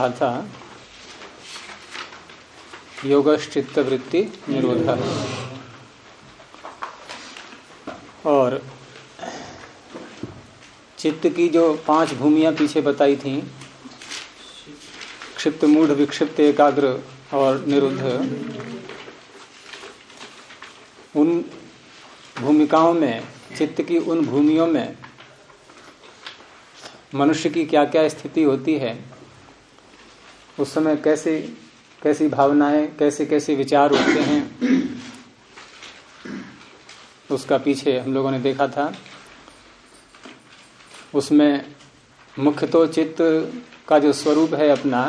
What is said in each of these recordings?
रहा था। योगश्चित्त वृत्ति निरोध। और चित्त की जो पाँच भूमियाँ पीछे बताई थी, क्षिप्त मूढ़, विक्षिप्त, एकाग्र और निरुद्ध, उन भूमिकाओं में, चित्त की उन भूमियों में मनुष्य की क्या क्या स्थिति होती है उस समय कैसे कैसी भावनाएँ कैसे कैसे विचार उठते हैं उसका पीछे हम लोगों ने देखा था। उसमें मुख्य तो चित्त का जो स्वरूप है अपना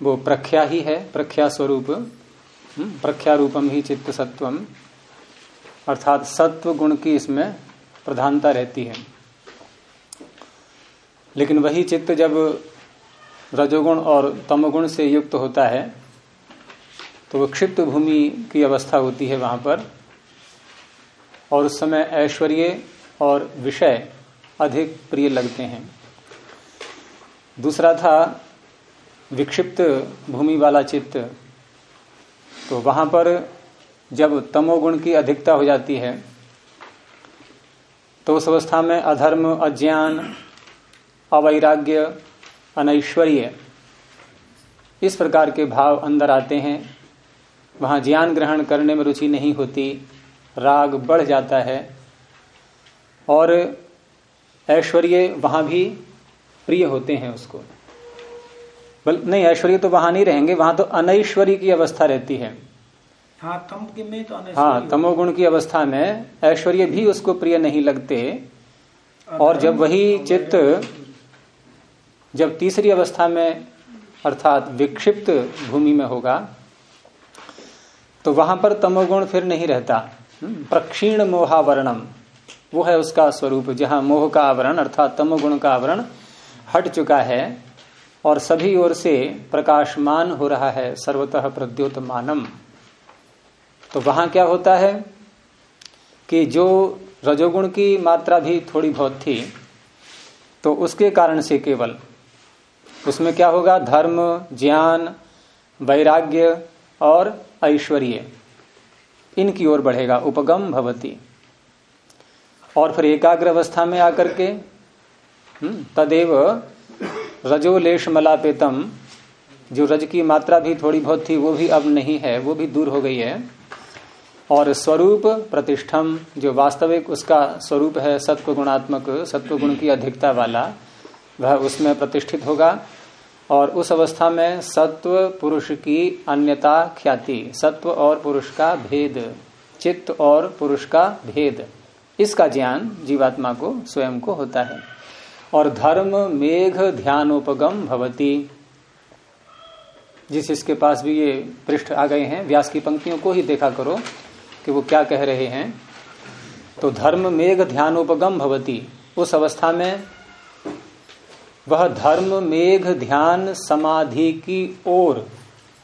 वो प्रख्या ही है प्रख्या स्वरूप हम्म, प्रख्या रूपम ही चित्त सत्वम अर्थात सत्व गुण की इसमें प्रधानता रहती है। लेकिन वही चित्त जब रजोगुण और तमोगुण से युक्त होता है तो वो क्षिप्त भूमि की अवस्था होती है वहाँ पर। और उस समय ऐश्वर्य और विषय अधिक प्रिय लगते हैं। दूसरा था विक्षिप्त भूमि वाला चित्त। तो वहाँ पर जब तमोगुण की अधिकता हो जाती है तो उस अवस्था में अधर्म, अज्ञान, अवैराग्य अनैश्वर्य। इस प्रकार के भाव अंदर आते हैं। वहाँ ज्ञान ग्रहण करने में रुचि नहीं होती। राग बढ़ जाता है। और ऐश्वर्य वहाँ भी प्रिय होते हैं उसको। बल नहीं ऐश्वर्य तो वहाँ नहीं रहेंगे। वहाँ तो अनैश्वर्य की अवस्था रहती है। हाँ तम में तो हाँ। तमोगुण की अवस्था में ऐश्वर्य भी उसको प्रिय नहीं लगते। और जब वही चित्त जब तीसरी अवस्था में अर्थात विक्षिप्त भूमि में होगा तो वहाँ पर तमोगुण फिर नहीं रहता। हम्म, प्रक्षीण मोहावरणम वो है उसका स्वरूप जहाँ मोह का आवरण अर्थात तमोगुण का आवरण हट चुका है और सभी ओर से प्रकाशमान हो रहा है सर्वतः प्रद्योत मानम तो वहाँ क्या होता है कि जो रजोगुण की मात्रा भी थोड़ी बहुत थी तो उसके कारण से केवल उसमें क्या होगा? धर्म ज्ञान वैराग्य और ऐश्वर्य। इनकी ओर बढ़ेगा उपगम भवती। और फिर एकाग्र अवस्था में आकर के हम्म, तदेव रजोलेश मलापेतम जो रज की मात्रा भी थोड़ी बहुत थी वो भी अब नहीं है वो भी दूर हो गई है। और स्वरूप प्रतिष्ठम जो वास्तविक उसका स्वरूप है सत्व गुणात्मक सत्व गुण की अधिकता वाला वह उसमें प्रतिष्ठित होगा और उस अवस्था में सत्व पुरुष की अन्यता ख्याति, सत्व और पुरुष का भेद, चित्त और पुरुष का भेद। इसका ज्ञान जीवात्मा को, स्वयं को होता है। और धर्म मेघ ध्यानोपगम भवती। जिस इसके पास भी ये पृष्ठ आ गए हैं, व्यास की पंक्तियों को ही देखा करो कि वो क्या कह रहे हैं। तो धर्म मेघ ध्यानोपगम भवती। उस अवस्था में वह धर्म, मेघ, ध्यान, समाधि की ओर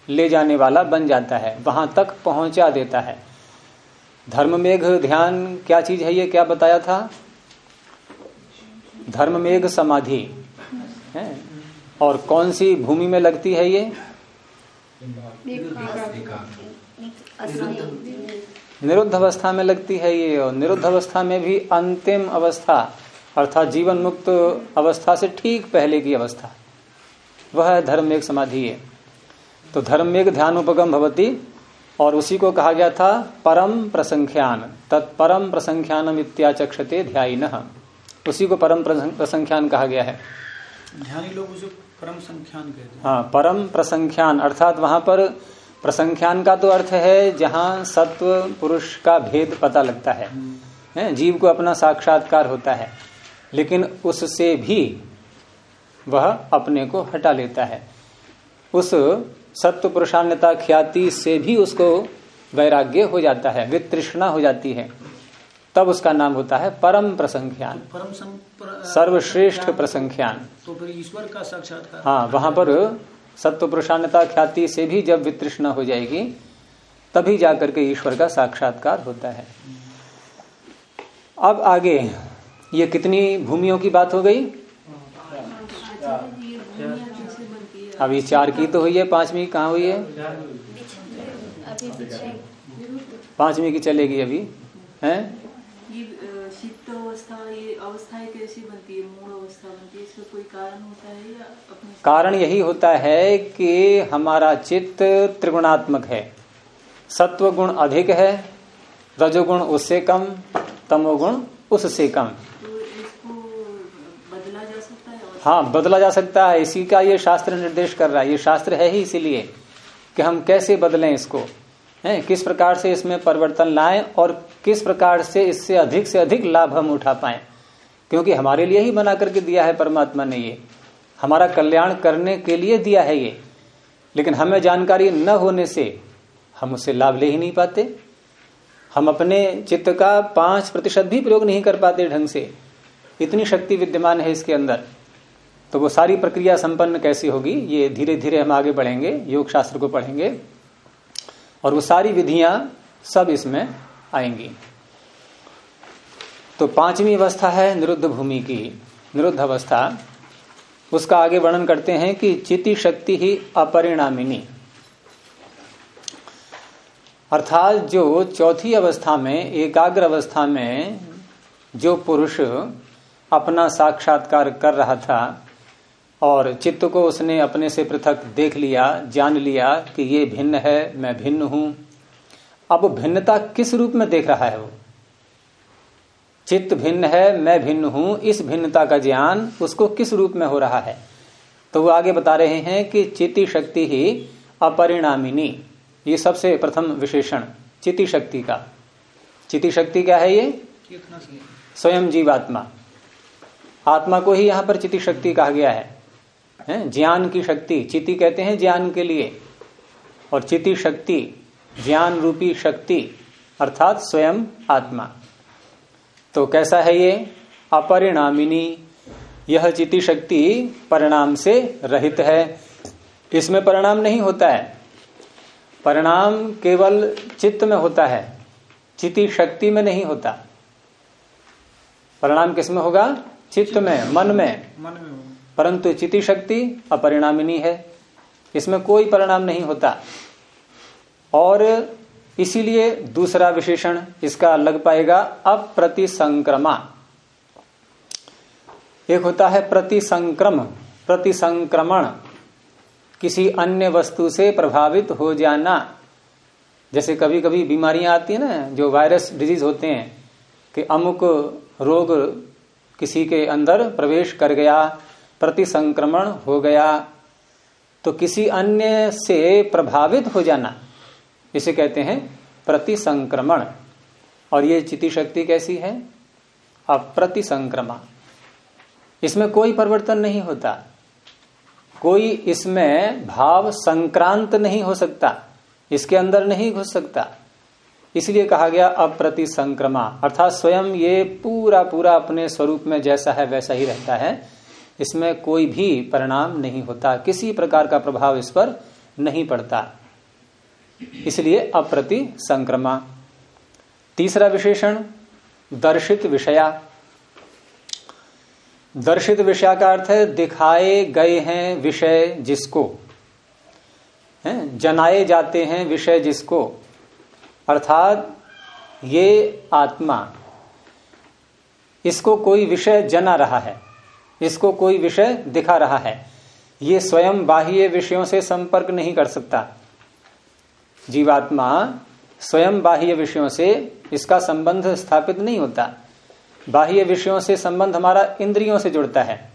ले जाने वाला बन जाता है, वहाँ तक पहुँचा देता है। धर्म, मेघ, ध्यान, क्या चीज़ है ये? क्या बताया था? धर्म, मेघ, समाधि। है? और कौन सी भूमि में लगती है ये? निरुद्ध अवस्था में लगती है ये, और निरुद्ध अवस्था में भी अंतिम अवस्था। अर्थात जीवन मुक्त अवस्था से ठीक पहले की अवस्था। वह धर्म एक समाधि है। तो धर्म एक ध्यान उपगम भवती और उसी को कहा गया था परम प्रसंख्यान। तत्परम प्रसंख्यानम इत्याचक्षते ध्यान उसी को परम प्रसंख्यान कहा गया है। ध्यानी लोग उसे परम संख्यान कहते हैं। हाँ परम प्रसंख्यान अर्थात वहाँ पर प्रसंख्यान का तो अर्थ है जहाँ सत्व पुरुष का भेद पता लगता है। है जीव को अपना साक्षात्कार होता है। लेकिन उससे भी वह अपने को हटा लेता है। उस सत्व पुरुषान्यता ख्याति से भी उसको वैराग्य हो जाता है वितृष्णा हो जाती है। तब उसका नाम होता है परम प्रसंख्यान। परम सं- पर- सर्वश्रेष्ठ प्रसंख्यान। तो फिर ईश्वर का साक्षात्कार हाँ वहाँ पर सत्व पुरुषान्यता ख्याति से भी जब वितृष्णा हो जाएगी तभी जाकर के ईश्वर का साक्षात्कार होता है। अब आगे ये कितनी भूमियों की बात हो गई? ये चार की तो हुई है पांचवी कहाँ हुई है? पांचवी की चलेगी अभी हैं? कारण यही होता है कि हमारा चित्त त्रिगुणात्मक है। सत्व गुण अधिक है रजोगुण उससे कम तमोगुण उससे कम। तो बदला जा सकता है हाँ बदला जा सकता है। इसी का ये शास्त्र निर्देश कर रहा है। ये शास्त्र है ही इसीलिए कि हम कैसे बदलें इसको। हैं किस प्रकार से इसमें परिवर्तन लाएँ और किस प्रकार से इससे अधिक से अधिक लाभ हम उठा पाएँ। क्योंकि हमारे लिए ही बना करके दिया है परमात्मा ने ये। हमारा कल्याण करने के लिए दिया है ये। लेकिन हमें जानकारी न होने से हम उससे लाभ ले ही नहीं पाते। हम अपने चित्त का पाँच प्रतिशत भी प्रयोग नहीं कर पाते ढंग से। इतनी शक्ति विद्यमान है इसके अंदर। तो वो सारी प्रक्रिया संपन्न कैसी होगी, ये धीरे धीरे हम आगे बढ़ेंगे योग शास्त्र को पढ़ेंगे, और वो सारी विधियाँ सब इसमें आएँगी। तो पांचवी अवस्था है निरुद्ध भूमि की। निरुद्ध अवस्था, उसका आगे वर्णन करते हैं कि चिति शक्ति ही अपरिणामिनी। अर्थात जो चौथी अवस्था में, एकाग्र अवस्था में जो पुरुष अपना साक्षात्कार कर रहा था और चित्त को उसने अपने से पृथक देख लिया, जान लिया कि ये भिन्न है, मैं भिन्न हूँ। अब भिन्नता किस रूप में देख रहा है वो? चित्त भिन्न है, मैं भिन्न हूँ, इस भिन्नता का ज्ञान उसको किस रूप में हो रहा है? तो वो आगे बता रहे हैं कि चिति शक्ति ही अपरिणामिनी। ये सबसे प्रथम विशेषण चिति शक्ति का। चिति शक्ति क्या है ये? स्वयं जीवात्मा। आत्मा को ही यहाँ पर चिति शक्ति कहा गया है? ज्ञान की शक्ति। चिति कहते हैं ज्ञान के लिए। और चिति शक्ति ज्ञान रूपी शक्ति, अर्थात स्वयं आत्मा। तो कैसा है ये? अपरिणामिनी। यह चिति शक्ति परिणाम से रहित है। इसमें परिणाम नहीं होता है। परिणाम केवल चित्त में होता है चिति शक्ति में नहीं होता। परिणाम किसमें होगा? चित्त में मन में। मन में परंतु चिति शक्ति अपरिणामिनी है। इसमें कोई परिणाम नहीं होता। और इसीलिए दूसरा विशेषण इसका लग पाएगा अप्रतिसंक्रमा। एक होता है प्रतिसंक्रम प्रतिसंक्रमण। किसी अन्य वस्तु से प्रभावित हो जाना। जैसे कभी कभी बीमारियाँ आती है ना, जो वायरस डिज़ीज़ होते हैं, कि अमुक रोग किसी के अंदर प्रवेश कर गया प्रति संक्रमण हो गया तो किसी अन्य से प्रभावित हो जाना। इसे कहते हैं प्रति संक्रमण और ये चिति शक्ति कैसी है? अप्रतिसंक्रमा। इसमें कोई परिवर्तन नहीं होता। कोई इसमें भाव संक्रांत नहीं हो सकता, इसके अंदर नहीं घुस सकता। इसलिए कहा गया अप्रति संक्रमा अर्थात स्वयं ये पूरा पूरा अपने स्वरूप में जैसा है वैसा ही रहता है। इसमें कोई भी परिणाम नहीं होता, किसी प्रकार का प्रभाव इस पर नहीं पड़ता। इसलिए अप्रति संक्रमा तीसरा विशेषण, दर्शित विषया। दर्शित विषय का अर्थ है, दिखाए गए हैं विषय जिसको। हैं, जनाए जाते हैं विषय जिसको। अर्थात, ये आत्मा, इसको कोई विषय जना रहा है, इसको कोई विषय दिखा रहा है, ये स्वयं बाह्य विषयों से संपर्क नहीं कर सकता। जीवात्मा स्वयं बाह्य विषयों से इसका संबंध स्थापित नहीं होता। बाह्य विषयों से संबंध हमारा इंद्रियों से जुड़ता है।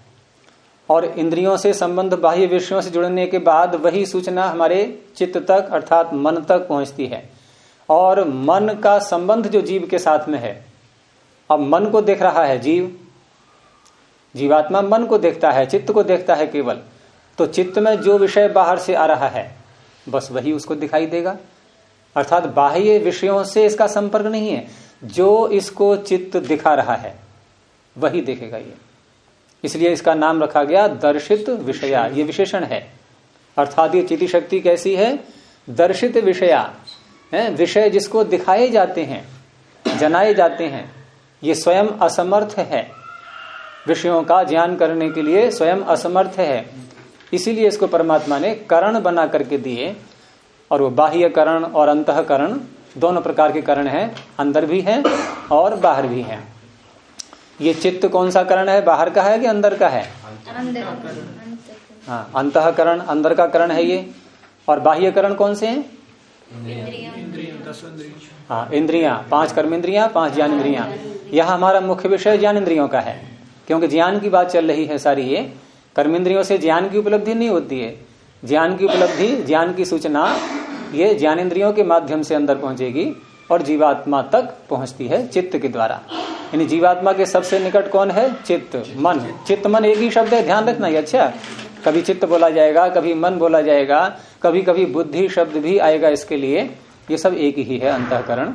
और इंद्रियों से संबंध बाह्य विषयों से जुड़ने के बाद वही सूचना हमारे चित्त तक अर्थात मन तक पहुँचती है। और मन का संबंध जो जीव के साथ में है, अब मन को देख रहा है जीव। जीवात्मा मन को देखता है, चित्त को देखता है केवल। तो चित्त में जो विषय बाहर से आ रहा है, बस वही उसको दिखाई देगा। अर्थात बाह्य विषयों से इसका संपर्क नहीं है। जो इसको चित्त दिखा रहा है, वही देखेगा ये। इसलिए इसका नाम रखा गया दर्शित विषया। ये विशेषण है। अर्थात ये चिति शक्ति कैसी है? दर्शित विषया। है? विषय जिसको दिखाए जाते हैं, जनाए जाते हैं, ये स्वयं असमर्थ है। विषयों का ज्ञान करने के लिए स्वयं असमर्थ है। इसीलिए इसको परमात्मा ने करण बना करके दिए, और वो बाह्य करण और अंतकरण दोनों प्रकार के करण हैं अंदर भी हैं और बाहर भी हैं। ये चित्त कौन सा करण है बाहर का है कि अंदर का है? अंतर हाँ अंतकरण अंदर का करण है ये। और बाह्य करण कौन से हैं? हाँ इंद्रिया। पाँच कर्म इंद्रिया पाँच ज्ञान इंद्रिया यह हमारा मुख्य विषय ज्ञान इंद्रियों का है क्योंकि ज्ञान की बात चल रही है सारी ये। कर्म इंद्रियों से ज्ञान की उपलब्धि नहीं होती है। ज्ञान की उपलब्धि ज्ञान की सूचना ये ज्ञान इंद्रियों के माध्यम से अंदर पहुंचेगी और जीवात्मा तक पहुँचती है चित्त के द्वारा। यानी जीवात्मा के सबसे निकट कौन है? चित्त, मन। चित्त, मन एक ही शब्द है, ध्यान रखना ये अच्छा? कभी चित्त बोला जाएगा, कभी मन बोला जाएगा कभी कभी बुद्धि शब्द भी आएगा इसके लिए। ये सब एक ही है अंतकरण।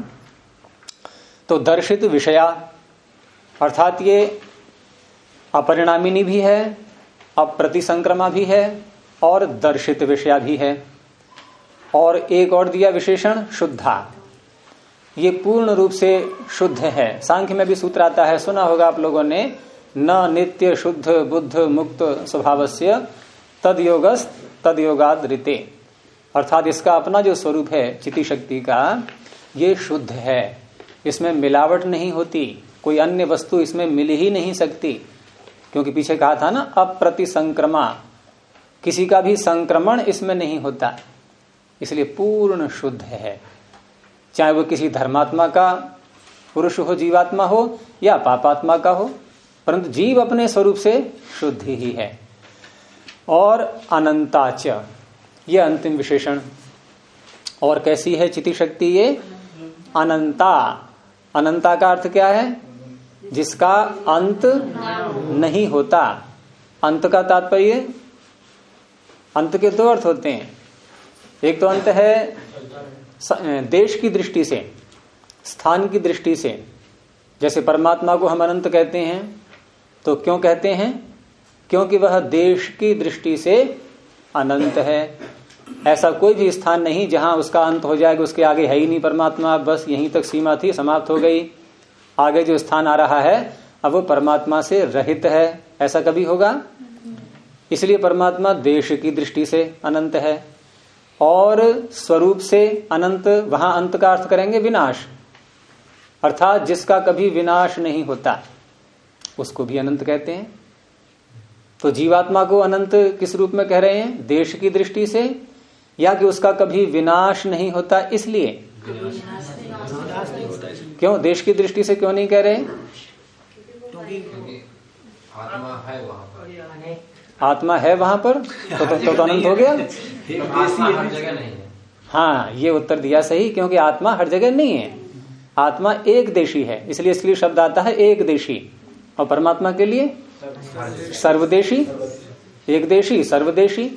तो दर्शित विषया, अर्थात ये अपरिणामिनी भी है, अप्रतिसंक्रमा भी है और दर्शित विषया भी है। और एक और दिया विशेषण, शुद्धा। ये पूर्ण रूप से शुद्ध है। सांख्य में भी सूत्र आता है, सुना होगा आप लोगों ने, न नित्य शुद्ध, बुद्ध, मुक्त स्वभाव से तद तद अर्थात इसका अपना जो स्वरूप है चिति शक्ति का, ये शुद्ध है। इसमें मिलावट नहीं होती, कोई अन्य वस्तु इसमें मिल ही नहीं सकती। क्योंकि पीछे कहा था ना, अप्रतिसंक्रमा। किसी का भी संक्रमण इसमें नहीं होता। इसलिए पूर्ण शुद्ध है। चाहे वो किसी धर्मात्मा का पुरुष हो, जीवात्मा हो, या पापात्मा का हो, परंतु जीव अपने स्वरूप से शुद्ध ही है। और अनंताच, ये अंतिम विशेषण। और कैसी है चिति शक्ति ये? अनंता। अनंता का अर्थ क्या है? जिसका अंत नहीं होता। अंत का तात्पर्य? अंत के दो अर्थ होते हैं। एक तो अंत है देश की दृष्टि से, स्थान की दृष्टि से। जैसे परमात्मा को हम अनंत कहते हैं तो क्यों कहते हैं? क्योंकि वह देश की दृष्टि से अनंत है। ऐसा कोई भी स्थान नहीं जहाँ उसका अंत हो जाएगा, उसके आगे है ही नहीं परमात्मा, बस यहीं तक सीमा थी, समाप्त हो गई। आगे जो स्थान आ रहा है, अब वो परमात्मा से रहित है। ऐसा कभी होगा? इसलिए परमात्मा देश की दृष्टि से अनंत है। और स्वरूप से अनंत, वहाँ अंत का अर्थ करेंगे विनाश। अर्थात जिसका कभी विनाश नहीं होता, उसको भी अनंत कहते हैं। तो जीवात्मा को अनंत किस रूप में कह रहे हैं? देश की दृष्टि से, या कि उसका कभी विनाश नहीं होता इसलिए? क्यों? देश की दृष्टि से क्यों नहीं कह रहे? आत्मा है वहाँ पर। आत्मा है वहाँ पर? तो तो, तो, तो अनंत हो गया। है। ये उत्तर दिया सही क्योंकि आत्मा हर जगह नहीं है। आत्मा एक देशी है इसलिए इसलिए शब्द आता है एक देशी। और परमात्मा के लिए? सर्वदेशी। एक देशी सर्वदेशी।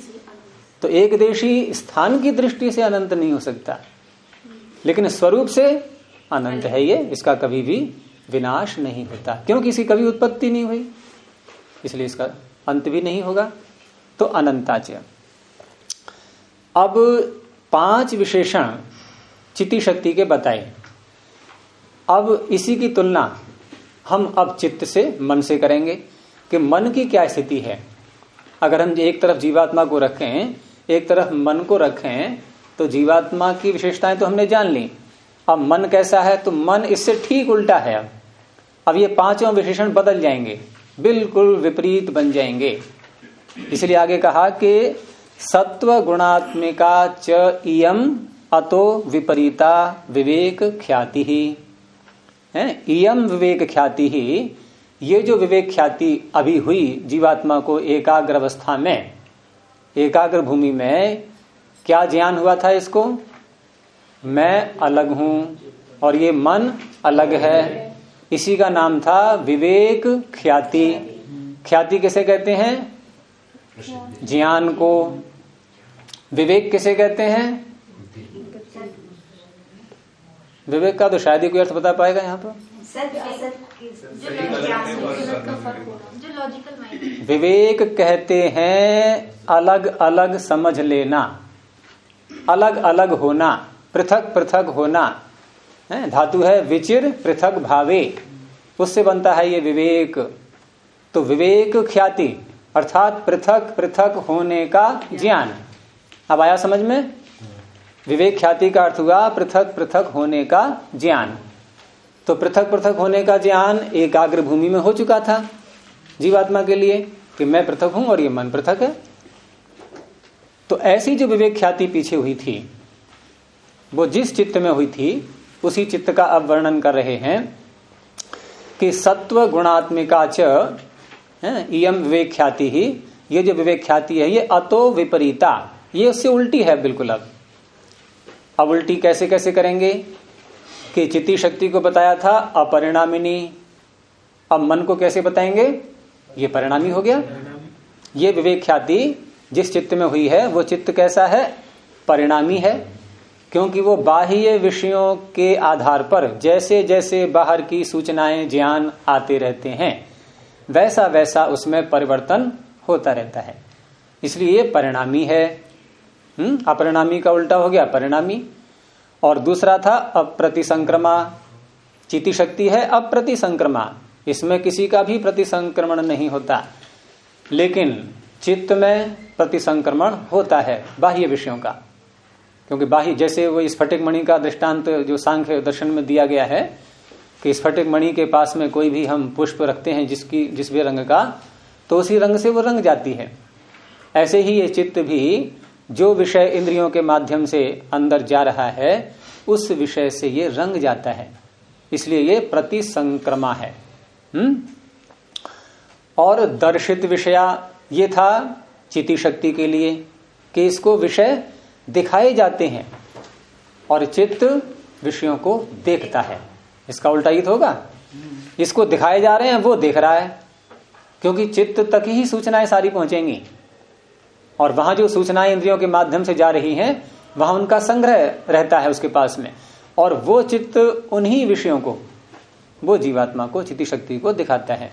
तो एक देशी स्थान की दृष्टि से अनंत नहीं हो सकता। लेकिन स्वरूप से अनंत है ये इसका कभी भी विनाश नहीं होता। क्योंकि किसी कभी उत्पत्ति नहीं हुई। इसलिए इसका अंत भी नहीं होगा तो अनंताच अब पाँच विशेषण चिति शक्ति के बताए। अब इसी की तुलना हम अब चित्त से मन से करेंगे कि मन की क्या स्थिति है। अगर हम एक तरफ़ जीवात्मा को रखें, एक तरफ़ मन को रखें तो जीवात्मा की विशेषताएँ तो हमने जान ली। अब मन कैसा है तो मन इससे ठीक उल्टा है। अब अब ये पाँचों विशेषण बदल जाएँगे। बिल्कुल विपरीत बन जाएँगे। इसलिए आगे कहा कि सत्व गुणात्मिका च इयम अतो विपरीता विवेक ख्याति ही। है? विवेक ख्याति ही, ये जो विवेक ख्याति अभी हुई जीवात्मा को एकाग्र अवस्था में एकाग्र भूमि में, क्या ज्ञान हुआ था इसको? मैं अलग हूँ और ये मन अलग है। इसी का नाम था विवेक ख्याति। ख्याति किसे कहते हैं? ज्ञान को। विवेक किसे कहते हैं? विवेक का तो शायद ही कोई अर्थ बता पाएगा यहाँ पर। जो लॉजिकल माइंड। विवेक कहते हैं अलग अलग समझ लेना। अलग अलग होना पृथक पृथक होना। है, धातु है विचिर पृथक भावे। उससे बनता है ये विवेक। तो विवेक ख्याति, अर्थात पृथक पृथक होने का ज्ञान। अब आया समझ में? विवेक ख्याति का अर्थ हुआ पृथक पृथक होने का ज्ञान। तो पृथक पृथक होने का ज्ञान एकाग्र भूमि में हो चुका था जीवात्मा के लिए कि मैं पृथक हूँ और ये मन पृथक है। तो ऐसी जो विवेक ख्याति पीछे हुई थी, वो जिस चित्त में हुई थी उसी चित्त का अब वर्णन कर रहे हैं कि सत्व गुणात्मिका च इयम विवेक ख्याति ही। ये जो विवेक है, ये अतो विपरीता। ये उससे उल्टी है बिल्कुल अब। अब उल्टी कैसे कैसे करेंगे? कि चिति शक्ति को बताया था, अपरिणामिनी। अब मन को कैसे बताएँगे? ये परिणामी हो गया। ये विवेक ख्याति जिस चित्त में हुई है, वो चित्त कैसा है? परिणामी है। क्योंकि वो बाह्य विषयों के आधार पर जैसे जैसे बाहर की सूचनाएँ, ज्ञान आते रहते हैं, वैसा वैसा उसमें परिवर्तन होता रहता है। इसलिए परिणामी है। हम्म अपरिणामी का उल्टा हो गया, परिणामी। और दूसरा था अप्रतिसंक्रमा। चिति शक्ति है अप्रतिसंक्रमा। इसमें किसी का भी प्रतिसंक्रमण नहीं होता। लेकिन चित्त में प्रतिसंक्रमण होता है बाह्य विषयों का। क्योंकि बाह्य जैसे वो स्फटिक मणि का दृष्टांत जो सांख्य दर्शन में दिया गया है, कि स्फटिक मणि के पास में कोई भी हम पुष्प रखते हैं जिसकी, जिस भी रंग का तो उसी रंग से वो रंग जाती है। ऐसे ही ये चित्त भी जो विषय इंद्रियों के माध्यम से अंदर जा रहा है, उस विषय से ये रंग जाता है। इसलिए ये प्रतिसंक्रमा है। हम्म? और दर्शित विषया ये था चिति शक्ति के लिए, कि इसको विषय दिखाए जाते हैं और चित्त विषयों को देखता है। इसका उल्टा ही होगा? इसको दिखाए जा रहे हैं, वो देख रहा है। क्योंकि चित्त तक ही सूचनाएँ सारी पहुंचेंगी। और वहाँ जो सूचनाएँ इंद्रियों के माध्यम से जा रही हैं, वहाँ उनका संग्रह रहता है उसके पास में। और वो चित्त उन्हीं विषयों को, वो जीवात्मा को चिति शक्ति को दिखाता है।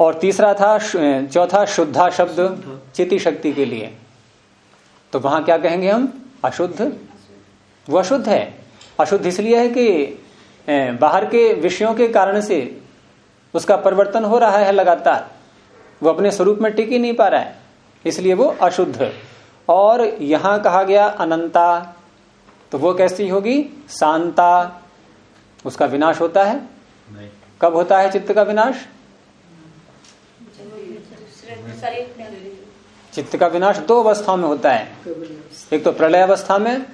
और तीसरा था, चौथा शुद्धा शब्द चिति शक्ति के लिए। तो वहाँ क्या कहेंगे हम? अशुद्ध? वो अशुद्ध है। अशुद्ध इसलिए है कि बाहर के विषयों के कारण से उसका परिवर्तन हो रहा है लगातार। वो अपने स्वरूप में टिक ही नहीं पा रहा है। इसलिए वो अशुद्ध। और यहाँ कहा गया अनंता तो वो कैसी होगी? शांता। उसका विनाश होता है। नहीं। कब होता है चित्त का विनाश? चित्त का विनाश दो अवस्थाओं में होता है। एक तो प्रलय अवस्था में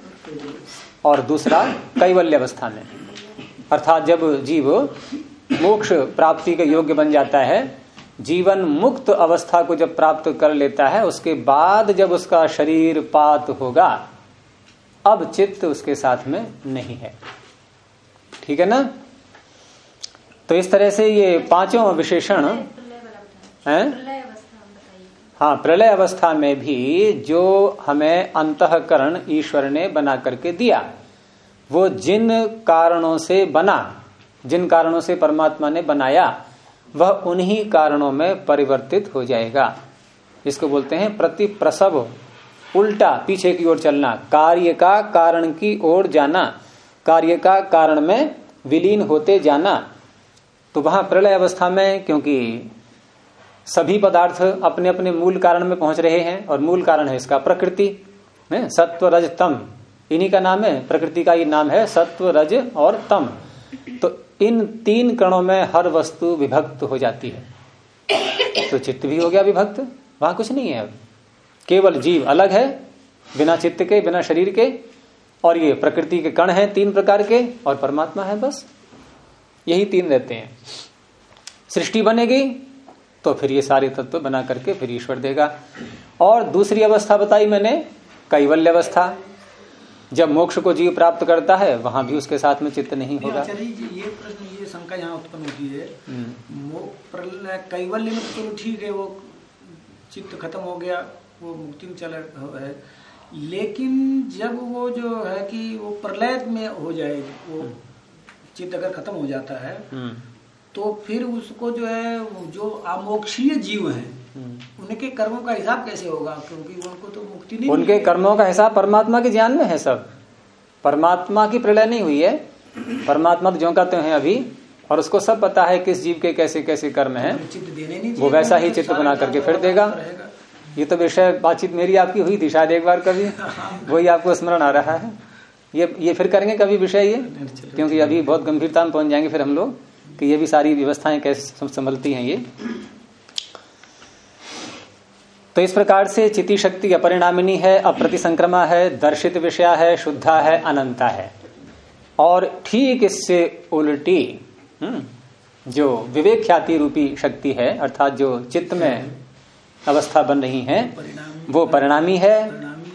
और दूसरा कैवल्य अवस्था में। अर्थात जब जीव मोक्ष प्राप्ति के योग्य बन जाता है, जीवन मुक्त अवस्था को जब प्राप्त कर लेता है, उसके बाद जब उसका शरीर पात होगा, अब चित्त उसके साथ में नहीं है। ठीक है ना? तो इस तरह से ये पाँचों विशेषण हैं। हाँ प्रलय अवस्था में भी जो हमें अंतकरण ईश्वर ने बना करके दिया, वो जिन कारणों से बना, जिन कारणों से परमात्मा ने बनाया, वह उन्हीं कारणों में परिवर्तित हो जाएगा। इसको बोलते हैं प्रति प्रसव उल्टा, पीछे की ओर चलना, कार्य का कारण की ओर जाना, कार्य का कारण में विलीन होते जाना। तो वहाँ प्रलय अवस्था में, क्योंकि सभी पदार्थ अपने अपने मूल कारण में पहुँच रहे हैं और मूल कारण है इसका प्रकृति, है सत्व रज तम। इन्हीं का नाम है, प्रकृति का ये नाम है सत्व रज और तम। तो इन तीन कणों में हर वस्तु विभक्त हो जाती है। तो चित्त भी हो गया विभक्त, वहाँ कुछ नहीं है अब। केवल जीव अलग है, बिना चित्त के, बिना शरीर के, और ये प्रकृति के कण हैं तीन प्रकार के, और परमात्मा है बस। यही तीन रहते हैं। सृष्टि बनेगी तो फिर ये सारे तत्व बना करके फिर ईश्वर देगा। और दूसरी अवस्था बताई मैंने कैवल्य अवस्था। जब मोक्ष को जीव प्राप्त करता है वहाँ भी उसके साथ में चित्त नहीं होगा। ये प्रश्न ये शंका यहाँ उत्पन्न होती है। हम्म, कैवल्य में तो चलो ठीक है वो चित्त खत्म हो गया वो मुक्ति में चला है लेकिन जब वो जो है कि वो प्रलय में हो जाए वो चित्त अगर खत्म हो जाता है हम्म, तो फिर उसको जो है जो अमोक्षीय जीव हैं हम्म। उनके कर्मों का हिसाब कैसे होगा? क्योंकि उनको तो मुक्ति नहीं उनके कर्मों का हिसाब परमात्मा के ज्ञान में है सब। परमात्मा की प्रलय नहीं हुई है। परमात्मा तो जो का तो है अभी और उसको सब पता है किस जीव के कैसे कैसे कर्म है। नहीं वो वैसा ही चित्र बना करके फिर तो देगा। ये तो विषय बातचीत मेरी आपकी हुई थी शायद एक बार कभी। वही आपको स्मरण आ रहा है। ये ये फिर करेंगे कभी विषय ये? क्योंकि अभी बहुत गंभीरता में पहुँच जाएँगे फिर हम लोग। कि ये भी सारी व्यवस्थाएँ कैसे संभलती हैं ये। तो इस प्रकार से चिति शक्ति अपरिणामिनी है अप्रतिसंक्रमा है दर्शित विषया है शुद्धा है अनंता है। और ठीक इससे उल्टी हम्म, जो विवेक ख्याति रूपी शक्ति है अर्थात जो चित्त में अवस्था बन रही है वो परिणामी है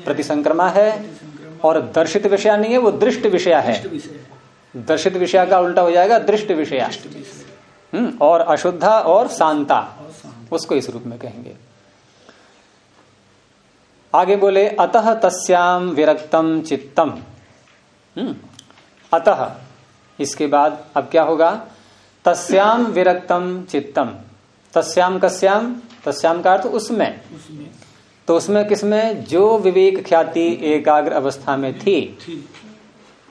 प्रतिसंक्रमा है और दर्शित विषया नहीं है वो दृष्ट विषया है। दर्शित विषय का उल्टा हो जाएगा दृष्ट विषया। हम्म, और अशुद्धा और शांता उसको इस रूप में कहेंगे। आगे बोले अतः तस्याम विरक्तम चित्तम। हम्म, अतः इसके बाद अब क्या होगा? तस्याम विरक्तम चित्तम। तस्याम कस्याम तस्याम का अर्थ उसमें। उसमें। तो उसमें किसमें? जो विवेक ख्याति एकाग्र अवस्था में थी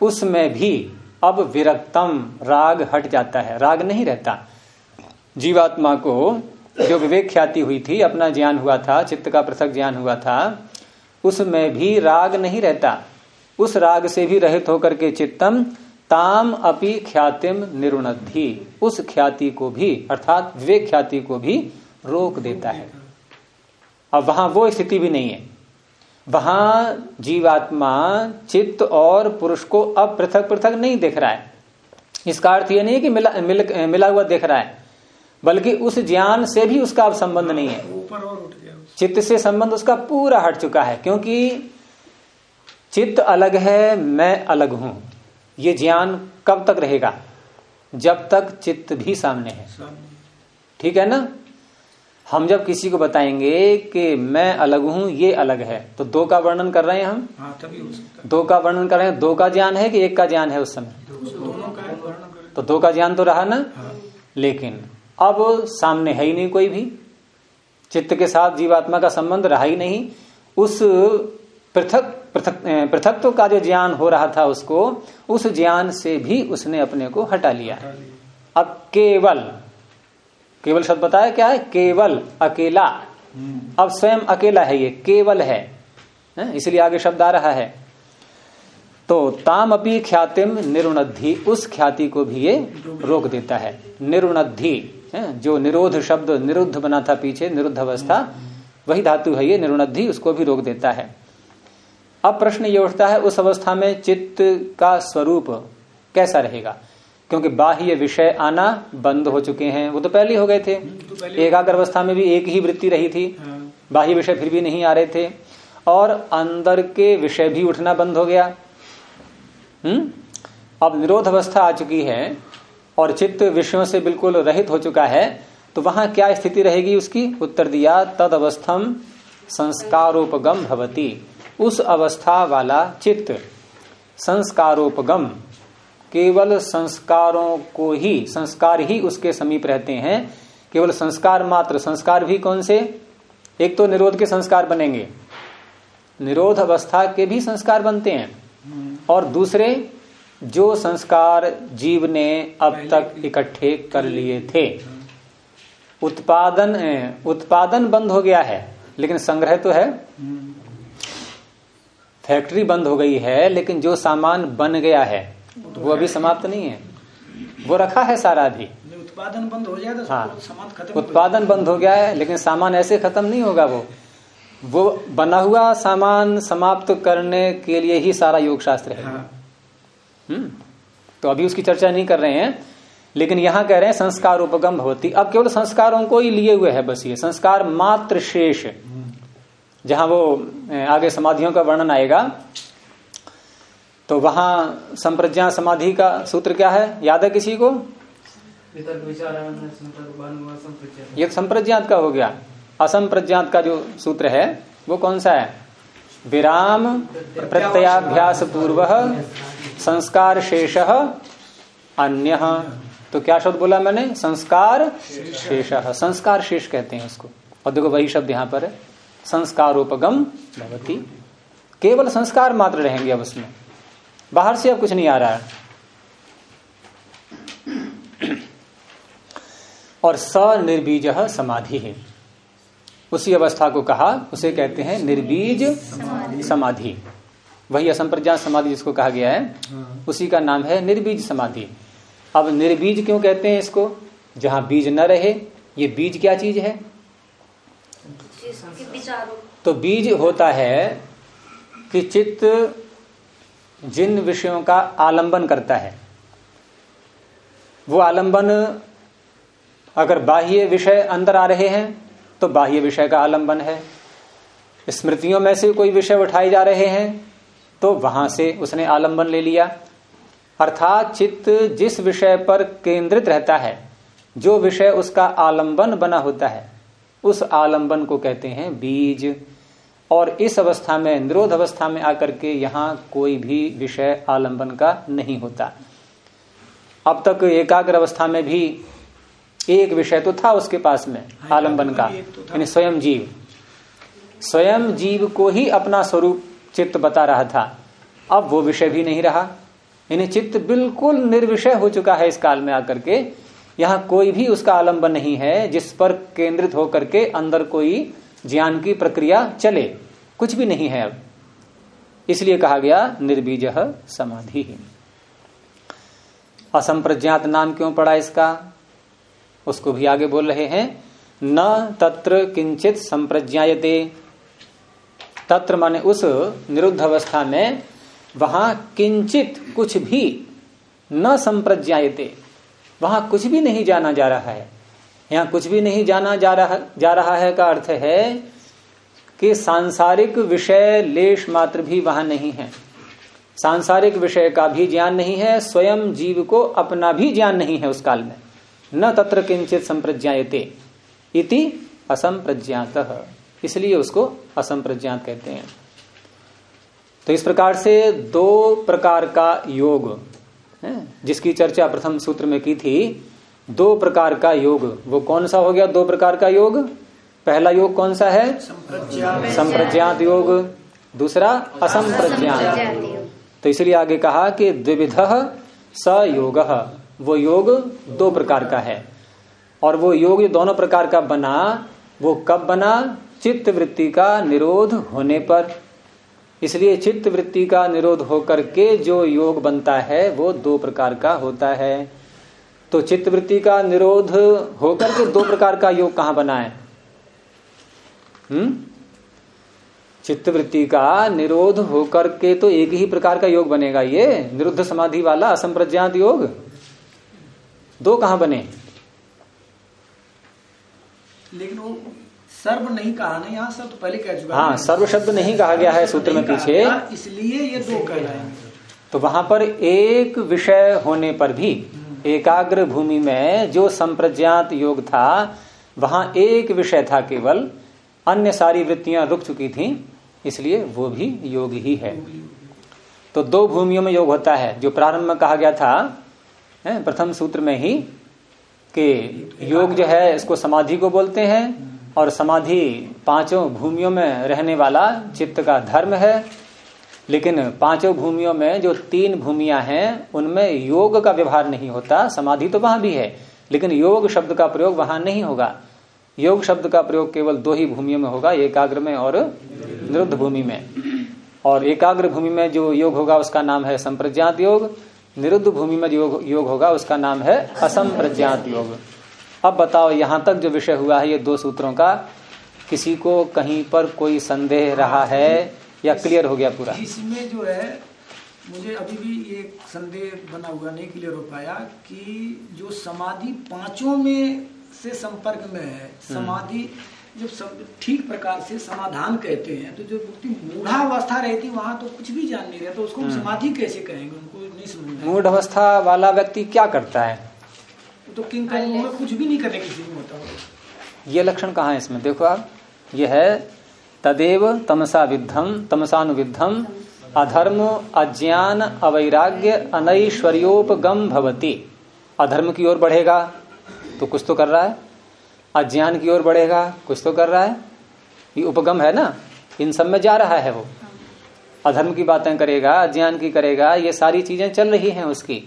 उसमें भी अब विरक्तम राग हट जाता है, राग नहीं रहता। जीवात्मा को जो विवेक ख्याति हुई थी, अपना ज्ञान हुआ था, चित्त का पृथक ज्ञान हुआ था, उसमें भी राग नहीं रहता। उस राग से भी रहित होकर के चित्तम ताम अपि ख्यातिम निरुणधि उस ख्याति को भी, अर्थात विवेक ख्याति को भी रोक देता है। अब वहाँ वो स्थिति भी नहीं है। वहाँ जीवात्मा चित्त और पुरुष को अब पृथक पृथक नहीं देख रहा है। इसका अर्थ यह नहीं है कि मिला मिल, मिला हुआ देख रहा है बल्कि उस ज्ञान से भी उसका अब संबंध नहीं है। ऊपर और उठ गया। चित्त से संबंध उसका पूरा हट चुका है क्योंकि चित्त अलग है मैं अलग हूँ। ये ज्ञान कब तक रहेगा? जब तक चित्त भी सामने है। ठीक है ना? हम जब किसी को बताएँगे कि मैं अलग हूँ ये अलग है। तो दो का वर्णन कर रहे हैं हम? हाँ तभी हो सकता दो का वर्णन कर रहे हैं। दो का ज्ञान है कि एक का ज्ञान है उस समय? तो दो का ज्ञान तो रहा ना? हाँ। लेकिन अब सामने है ही नहीं कोई भी। चित्त के साथ जीवात्मा का संबंध रहा ही नहीं। उस पृथक पृथक पृथकत्व का जो ज्ञान हो रहा था उसको उस ज्ञान से भी उसने अपने को हटा लिया। अब केवल केवल शब्द बताया क्या है? केवल अकेला। अब स्वयं अकेला है ये केवल है। हैं? इसलिए आगे शब्द आ रहा है। तो ताम अपी ख्यातिम निरुणद्धि उस ख्याति को भी ये रोक देता है। निरुणद्धि जो निरोध शब्द निरुद्ध बना था पीछे निरुद्ध अवस्था वही धातु है ये निरुणद्धि उसको भी रोक देता है। अब प्रश्न ये उठता है उस अवस्था में चित्त का स्वरूप कैसा रहेगा? क्योंकि बाह्य विषय आना बंद हो चुके हैं। वो तो पहले हो गए थे। तो एकाग्र अवस्था में भी एक ही वृत्ति रही थी। हाँ। बाह्य विषय फिर भी नहीं आ रहे थे। और अंदर के विषय भी उठना बंद हो गया। हम्म अब निरोध अवस्था आ चुकी है और चित्त विषयों से बिल्कुल रहित हो चुका है तो वहाँ क्या स्थिति रहेगी उसकी? उत्तर दिया तद अवस्थम संस्कारोपगम भवती। उस अवस्था वाला चित्त संस्कारोपगम। केवल संस्कारों को ही संस्कार ही उसके समीप रहते हैं। केवल संस्कार मात्र। संस्कार भी कौन से? एक तो निरोध के संस्कार बनेंगे। निरोध अवस्था के भी संस्कार बनते हैं। और दूसरे जो संस्कार जीव ने अब तक इकट्ठे कर लिए थे। उत्पादन उत्पादन बंद हो गया है लेकिन संग्रह तो है। फैक्ट्री बंद हो गई है लेकिन जो सामान बन गया है वो अभी समाप्त नहीं है। वो रखा है सारा अभी। उत्पादन बंद हो जाए तो हाँ। उत्पादन बंद हो गया है लेकिन सामान ऐसे खत्म नहीं होगा वो। वो बना हुआ सामान समाप्त करने के लिए ही सारा योग शास्त्र है। हाँ। हम्म। तो अभी उसकी चर्चा नहीं कर रहे हैं लेकिन यहाँ कह रहे हैं संस्कार उपगम भवती। अब केवल संस्कारों को ही लिए हुए है बस ये। संस्कार मात्र शेष जहाँ वो आगे समाधियों का वर्णन आएगा तो वहाँ संप्रज्ञा समाधि का सूत्र क्या है? याद है किसी को? ये संप्रज्ञात का हो गया। असंप्रज्ञात का जो सूत्र है, वो कौन सा है? विराम प्रत्याभ्यास पूर्व संस्कार शेष अन्य। तो क्या शब्द बोला मैंने? संस्कार शेष। संस्कार शेष कहते हैं उसको। और देखो वही शब्द यहाँ पर है। संस्कारोपगम भवती। केवल संस्कार मात्र रहेंगे अब उसमें। बाहर से अब कुछ नहीं आ रहा है। और स निर्बीज समाधि है। उसी अवस्था को कहा उसे कहते हैं निर्बीज समाधि। वही असंप्रज्ञात समाधि जिसको कहा गया है उसी का नाम है निर्बीज समाधि। अब निर्बीज क्यों कहते हैं इसको? जहाँ बीज न रहे ये बीज क्या चीज़ है? तो बीज होता है कि चित्त जिन विषयों का आलंबन करता है। वो आलंबन अगर बाह्य विषय अंदर आ रहे हैं तो बाह्य विषय का आलंबन है। स्मृतियों में से कोई विषय उठाए जा रहे हैं तो वहाँ से उसने आलंबन ले लिया। अर्थात चित्त जिस विषय पर केंद्रित रहता है, जो विषय उसका आलंबन बना होता है, उस आलंबन को कहते हैं बीज। और इस अवस्था में निरोध अवस्था में आकर के यहाँ कोई भी विषय आलंबन का नहीं होता। अब तक एकाग्र अवस्था में भी एक विषय तो था उसके पास में आलंबन का तो। यानी स्वयं जीव। स्वयं जीव को ही अपना स्वरूप चित्त बता रहा था। अब वो विषय भी नहीं रहा। यानी चित्त बिल्कुल निर्विषय हो चुका है इस काल में आकर के। यहाँ कोई भी उसका आलंबन नहीं है जिस पर केंद्रित होकर के अंदर कोई ज्ञान की प्रक्रिया चले। कुछ भी नहीं है अब। इसलिए कहा गया, निर्बीज समाधि असंप्रज्ञात नाम क्यों पड़ा इसका? उसको भी आगे बोल रहे हैं, न तत्र किंचित संप्रज्ञायते। तत्र माने उस निरुद्ध अवस्था में, वहाँ किंचित कुछ भी न संप्रज्ञाते वहाँ कुछ भी नहीं जाना जा रहा है। यहाँ कुछ भी नहीं जाना जा रहा जा रहा है का अर्थ है कि सांसारिक विषय लेश मात्र भी वहाँ नहीं है। सांसारिक विषय का भी ज्ञान नहीं है, स्वयं जीव को अपना भी ज्ञान नहीं है उस काल में। न तत्र किंचित संप्रज्ञायते, इति असंप्रज्ञात। इसलिए उसको असंप्रज्ञात कहते हैं। तो इस प्रकार से दो प्रकार का योग जिसकी चर्चा प्रथम सूत्र में की थी दो प्रकार का योग। वो कौन सा हो गया दो प्रकार का योग? पहला योग कौन सा है? संप्रज्ञात। योग। दूसरा असंप्रज्ञात। तो इसलिए आगे कहा कि द्विविध स योग। वो योग दो प्रकार का है। और वो योग जो दोनों प्रकार का बना वो कब बना? चित्त वृत्ति का निरोध होने पर। इसलिए चित्त वृत्ति का निरोध होकर के जो योग बनता है वो दो प्रकार का होता है। तो चित्त वृत्ति का निरोध होकर के दो प्रकार का योग कहाँ बना है? हम्म? चित्त वृत्ति का निरोध होकर के तो एक ही प्रकार का योग बनेगा ये निरुद्ध समाधि वाला असंप्रज्ञात योग। दो कहाँ बने? लेकिन वो सर्व नहीं कहा ना यहाँ सर्व तो पहले कह चुका हाँ। सर्व शब्द नहीं कहा गया है सूत्र में पीछे। इसलिए ये दो कह रहे हैं। तो वहाँ पर एक विषय होने पर भी एकाग्र भूमि में जो संप्रज्ञात योग था, वहाँ एक विषय था केवल, अन्य सारी वृत्तियाँ रुक चुकी थी, इसलिए वो भी योग ही है। तो दो भूमियों में योग होता है, जो प्रारंभ में कहा गया था प्रथम सूत्र में ही, कि योग जो है, इसको समाधि को बोलते हैं, और समाधि पाँचों भूमियों में रहने वाला चित्त का धर्म है लेकिन पाँचों भूमियों में जो तीन भूमियाँ हैं उनमें योग का व्यवहार नहीं होता समाधि तो वहाँ भी है लेकिन योग शब्द का प्रयोग वहाँ नहीं होगा। योग शब्द का प्रयोग केवल दो ही भूमियों में होगा एकाग्र में और निरुद्ध भूमि में। और एकाग्र भूमि में जो योग होगा उसका नाम है संप्रज्ञात योग। निरुद्ध भूमि में योग, योग होगा उसका नाम है असंप्रज्ञात योग। अब बताओ यहाँ तक जो विषय हुआ है ये दो सूत्रों का किसी को कहीं पर कोई संदेह रहा है या क्लियर हो गया पूरा? इसमें जो है मुझे अभी भी ये संदेह बना हुआ नहीं क्लियर हो पाया कि जो समाधि पाँचों में से संपर्क में है समाधि जब सब ठीक प्रकार से समाधान कहते हैं तो जो व्यक्ति मूढ़ावस्था रहती है वहाँ तो कुछ भी जान नहीं रहता तो उसको हम समाधि कैसे कहेंगे? उनको नहीं समझ मूढ़ अवस्था वाला व्यक्ति क्या करता है? तो किंग कुछ भी नहीं करने की होता हो ये लक्षण कहाँ है इसमें? देखो आप ये है तदेव तमसा विद्धम तमसानुविद्धम अधर्म, अज्ञान, अवैराग्य, अनैश्वर्योपगम भवती। अधर्म की ओर बढ़ेगा तो कुछ तो कर रहा है। अज्ञान की ओर बढ़ेगा, कुछ तो कर रहा है। ये उपगम है ना? इन सब में जा रहा है वो। अधर्म की बातें करेगा, अज्ञान की करेगा, ये सारी चीज़ें चल रही हैं उसकी।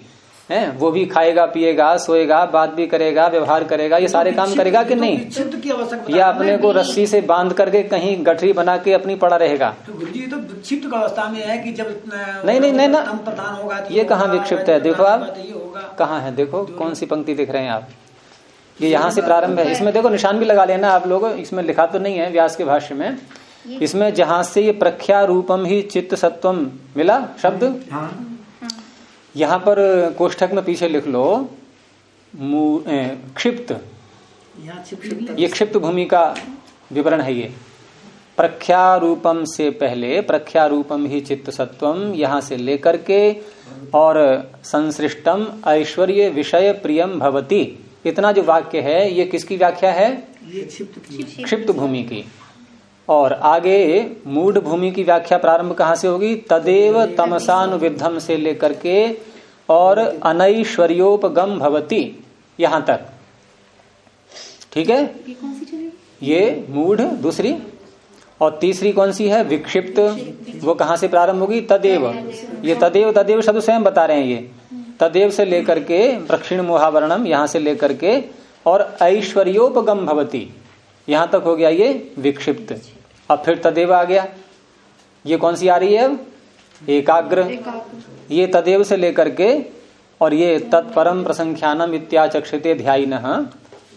है? वो भी खाएगा पिएगा सोएगा बात भी करेगा व्यवहार करेगा ये सारे काम करेगा कि नहीं? विक्षिप्त या अपने को रस्सी से बाँध करके कहीं गठरी बना के अपनी पड़ा रहेगा? तो तो विक्षिप्त अवस्था में है कि जब नहीं, नहीं, नहीं, ना। प्रधान होगा तो ये कहाँ विक्षिप्त है? देखो आप। तो कहाँ है? देखो कौन सी पंक्ति दिख रहे हैं आप? ये यहाँ से प्रारंभ है। इसमें देखो निशान भी लगा लेना आप लोग। इसमें लिखा तो नहीं है व्यास के भाष्य में। इसमें जहाँ से ये प्रख्या रूपम ही चित्त सत्वम मिला शब्द? हाँ। यहाँ पर कोष्ठक में पीछे लिख लो क्षिप्त। ये क्षिप्त भूमि का विवरण है ये। प्रख्या रूपम से पहले प्रख्या रूपम ही चित्त सत्वम यहाँ से लेकर के और संसृष्टम ऐश्वर्य विषय प्रियम भवती। इतना जो वाक्य है ये किसकी व्याख्या है? क्षिप्त भूमि की। और आगे मूड भूमि की व्याख्या प्रारंभ कहाँ से होगी? तदेव तमसानुविधम से लेकर के और अनैश्वर्योपगम भवती। यहाँ तक। ठीक है? ये मूढ़ दूसरी? और तीसरी कौन सी है? विक्षिप्त। वो कहाँ से प्रारंभ होगी? तदेव। ये तदेव तदेव शब्द स्वयं बता रहे हैं ये। तदेव से लेकर के प्रक्षिण मोहावरणम यहाँ से लेकर के और ऐश्वर्योपगम भवती। यहाँ तक हो गया ये विक्षिप्त। अब फिर तदेव आ गया। ये कौन सी आ रही है अब? एकाग्र। ये तदेव से लेकर के और ये तत्परम प्रसंख्यानम इत्याचक्षते ध्यान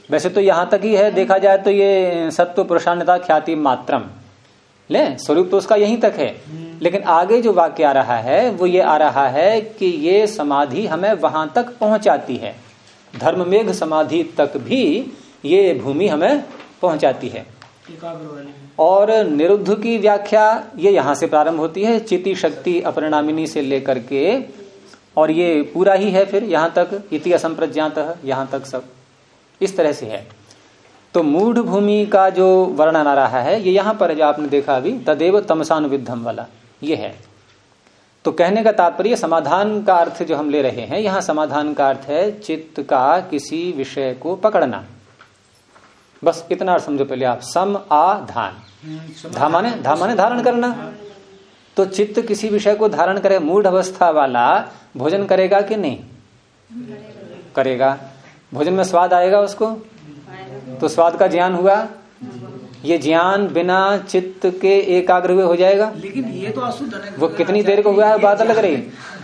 वैसे तो यहाँ तक ही है देखा जाए तो ये सत्व पुरुषान्यता ख्याति मात्रम। ले स्वरूप तो उसका यहीं तक है। लेकिन आगे जो वाक्य आ रहा है वो ये आ रहा है कि ये समाधि हमें वहाँ तक पहुंचाती है। धर्म धर्ममेघ समाधि तक भी ये भूमि हमें पहुंचाती है। और निरुद्ध की व्याख्या ये यहाँ से प्रारंभ होती है, चिति शक्ति अपरिणामिनी से लेकर के, और ये पूरा ही है फिर यहाँ तक, इति असंप्रज्ञात, यहाँ तक सब। इस तरह से है। तो मूढ़ भूमि का जो वर्णन आ रहा है, ये यहाँ पर जो आपने देखा अभी, तदेव तमसानुविद्धम वाला, ये है। तो कहने का तात्पर्य, समाधान का अर्थ जो हम ले रहे हैं, यहाँ समाधान का अर्थ है, चित्त का किसी विषय को पकड़ना। बस इतना समझो पहले आप। सम आ धान। धामाने धामाने धारण करना। तो चित्त किसी विषय को धारण करे मूढ़ अवस्था वाला भोजन करेगा कि नहीं? करेगा। भोजन में स्वाद आएगा उसको? तो स्वाद का ज्ञान हुआ। ये ज्ञान बिना चित्त के एकाग्र हुए हो जाएगा। लेकिन ये तो अशुद्ध वो कितनी देर को हुआ है बात अलग रही।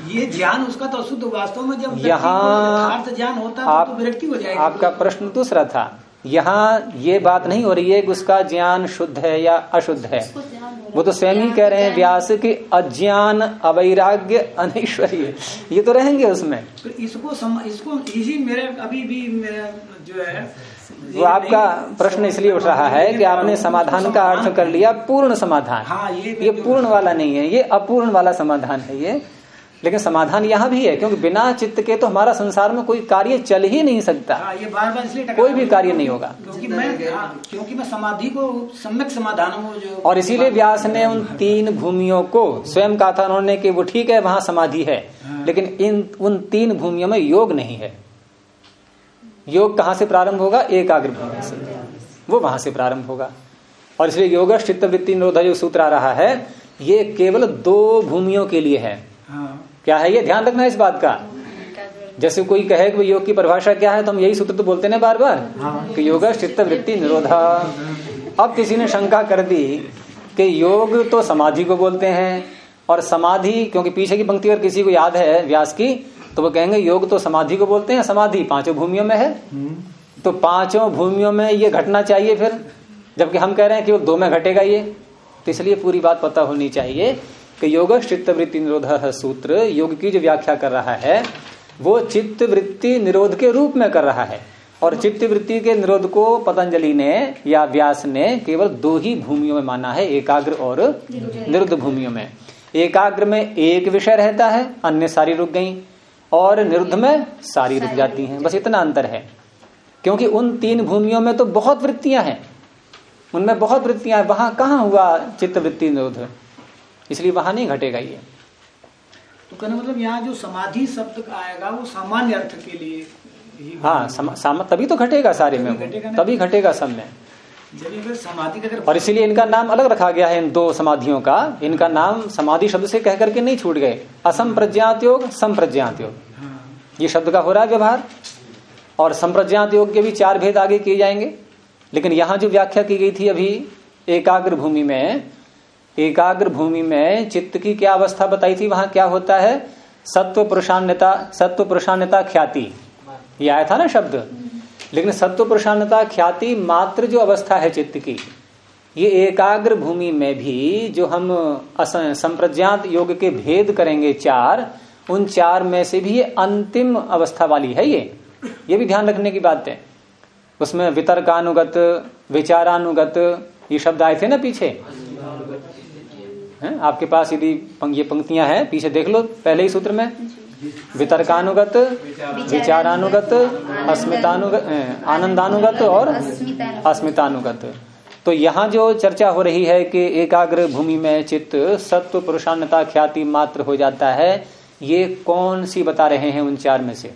ये ज्ञान उसका तो अशुद्ध वास्तव में जब यहाँ ज्ञान होता है आप तो हो जाएगी। आपका प्रश्न दूसरा था। यहाँ ये बात नहीं हो रही है कि उसका ज्ञान शुद्ध है या अशुद्ध है। वो तो स्वयं ही कह रहे हैं व्यास कि अज्ञान अवैराग्य अनैश्वर्य। ये तो रहेंगे उसमें। तो इसको सम, इसको इसी मेरे अभी भी मेरा जो है वो आपका प्रश्न इसलिए उठ रहा है कि आपने समाधान का अर्थ कर लिया पूर्ण समाधान। हाँ ये ये पूर्ण वाला नहीं है ये अपूर्ण वाला समाधान है ये। लेकिन समाधान यहाँ भी है क्योंकि बिना चित्त के तो हमारा संसार में कोई कार्य चल ही नहीं सकता। हाँ ये बार बार इसलिए कोई भी कार्य नहीं होगा। क्योंकि मैं हाँ, क्योंकि मैं समाधि को सम्यक समाधान हूँ और इसीलिए व्यास ने उन तीन भूमियों को स्वयं कहा था उन्होंने कि वो ठीक है वहाँ समाधि है। लेकिन इन उन तीन भूमियों में योग नहीं है। योग कहाँ से प्रारंभ होगा? एकाग्र भूमि से। वो वहाँ से प्रारंभ होगा। और इसलिए योग चित्त वृत्ति निरोधा जो सूत्र आ रहा है ये केवल दो भूमियों के लिए है। हाँ। क्या है ये? ध्यान रखना इस बात का। जैसे कोई कहे कि योग की परिभाषा क्या है तो हम यही सूत्र तो बोलते ना बार बार कि योग चित्त वृत्ति निरोधा। अब किसी ने शंका कर दी कि योग तो समाधि को बोलते हैं, और समाधि, क्योंकि पीछे की पंक्ति अगर किसी को याद है व्यास की तो वो कहेंगे योग तो समाधि को बोलते हैं, समाधि पाँचों भूमियों में है। तो पाँचों भूमियों में ये घटना चाहिए फिर, जबकि हम कह रहे हैं कि वो दो में घटेगा ये। तो इसलिए पूरी बात पता होनी चाहिए कि योग चित्त वृत्ति निरोध सूत्र योग की जो व्याख्या कर रहा है, वो चित्त वृत्ति निरोध के रूप में कर रहा है। और चित्त वृत्ति के निरोध को पतंजलि ने या व्यास ने केवल दो ही भूमियों में माना है, एकाग्र और निरुद्ध भूमियों में। एकाग्र में एक विषय रहता है, अन्य सारी रुक गई, और निरुद्ध में सारी रुक जाती हैं। बस इतना अंतर है। क्योंकि उन तीन भूमियों में तो बहुत वृत्तियाँ हैं। उनमें बहुत वृत्तियाँ हैं। वहाँ कहाँ हुआ चित्त वृत्ति निरोध? इसलिए वहाँ नहीं घटेगा ये। तो कहने मतलब यहाँ जो समाधि शब्द आएगा वो सामान्य अर्थ के लिए हाँ सम, सम, तभी तो घटेगा सारे में तभी घटेगा तभी घटेगा सब में। समाधि का और इसीलिए इनका नाम अलग रखा गया है इन दो समाधियों का। इनका नाम समाधि शब्द से कह करके नहीं छूट गए। असम प्रज्ञात योग संप्रज्ञात योग। हाँ, ये शब्द का हो रहा है व्यवहार। और संप्रज्ञात योग के भी चार भेद आगे किए जाएँगे। लेकिन यहाँ जो व्याख्या की गई थी अभी एकाग्र भूमि में एकाग्र भूमि में चित्त की क्या अवस्था बताई थी, वहाँ क्या होता है? सत्व पुरुषान्यता सत्व पुरुषान्यता ख्याति। ये आया था ना शब्द? लेकिन सत्व पुरुषान्यता ख्याति मात्र जो अवस्था है चित्त की, ये एकाग्र भूमि में भी जो हम संप्रज्ञात योग के भेद करेंगे चार, उन चार में से भी ये अंतिम अवस्था वाली है ये। ये भी ध्यान रखने की बात है। उसमें वितर्कानुगत, विचारानुगत, ये शब्द आए थे ना पीछे? हैं? आपके पास यदि ये पंक्तियाँ हैं, पीछे देख लो, पहले ही सूत्र में। वितर्कानुगत, विचारानुगत, अस्मितानुगत आनंदानुगत और अस्मितानुगत। तो यहाँ जो चर्चा हो रही है कि एकाग्र भूमि में चित्त सत्व पुरुषान्यता ख्याति मात्र हो जाता है, ये कौन सी बता रहे हैं उन चार में से?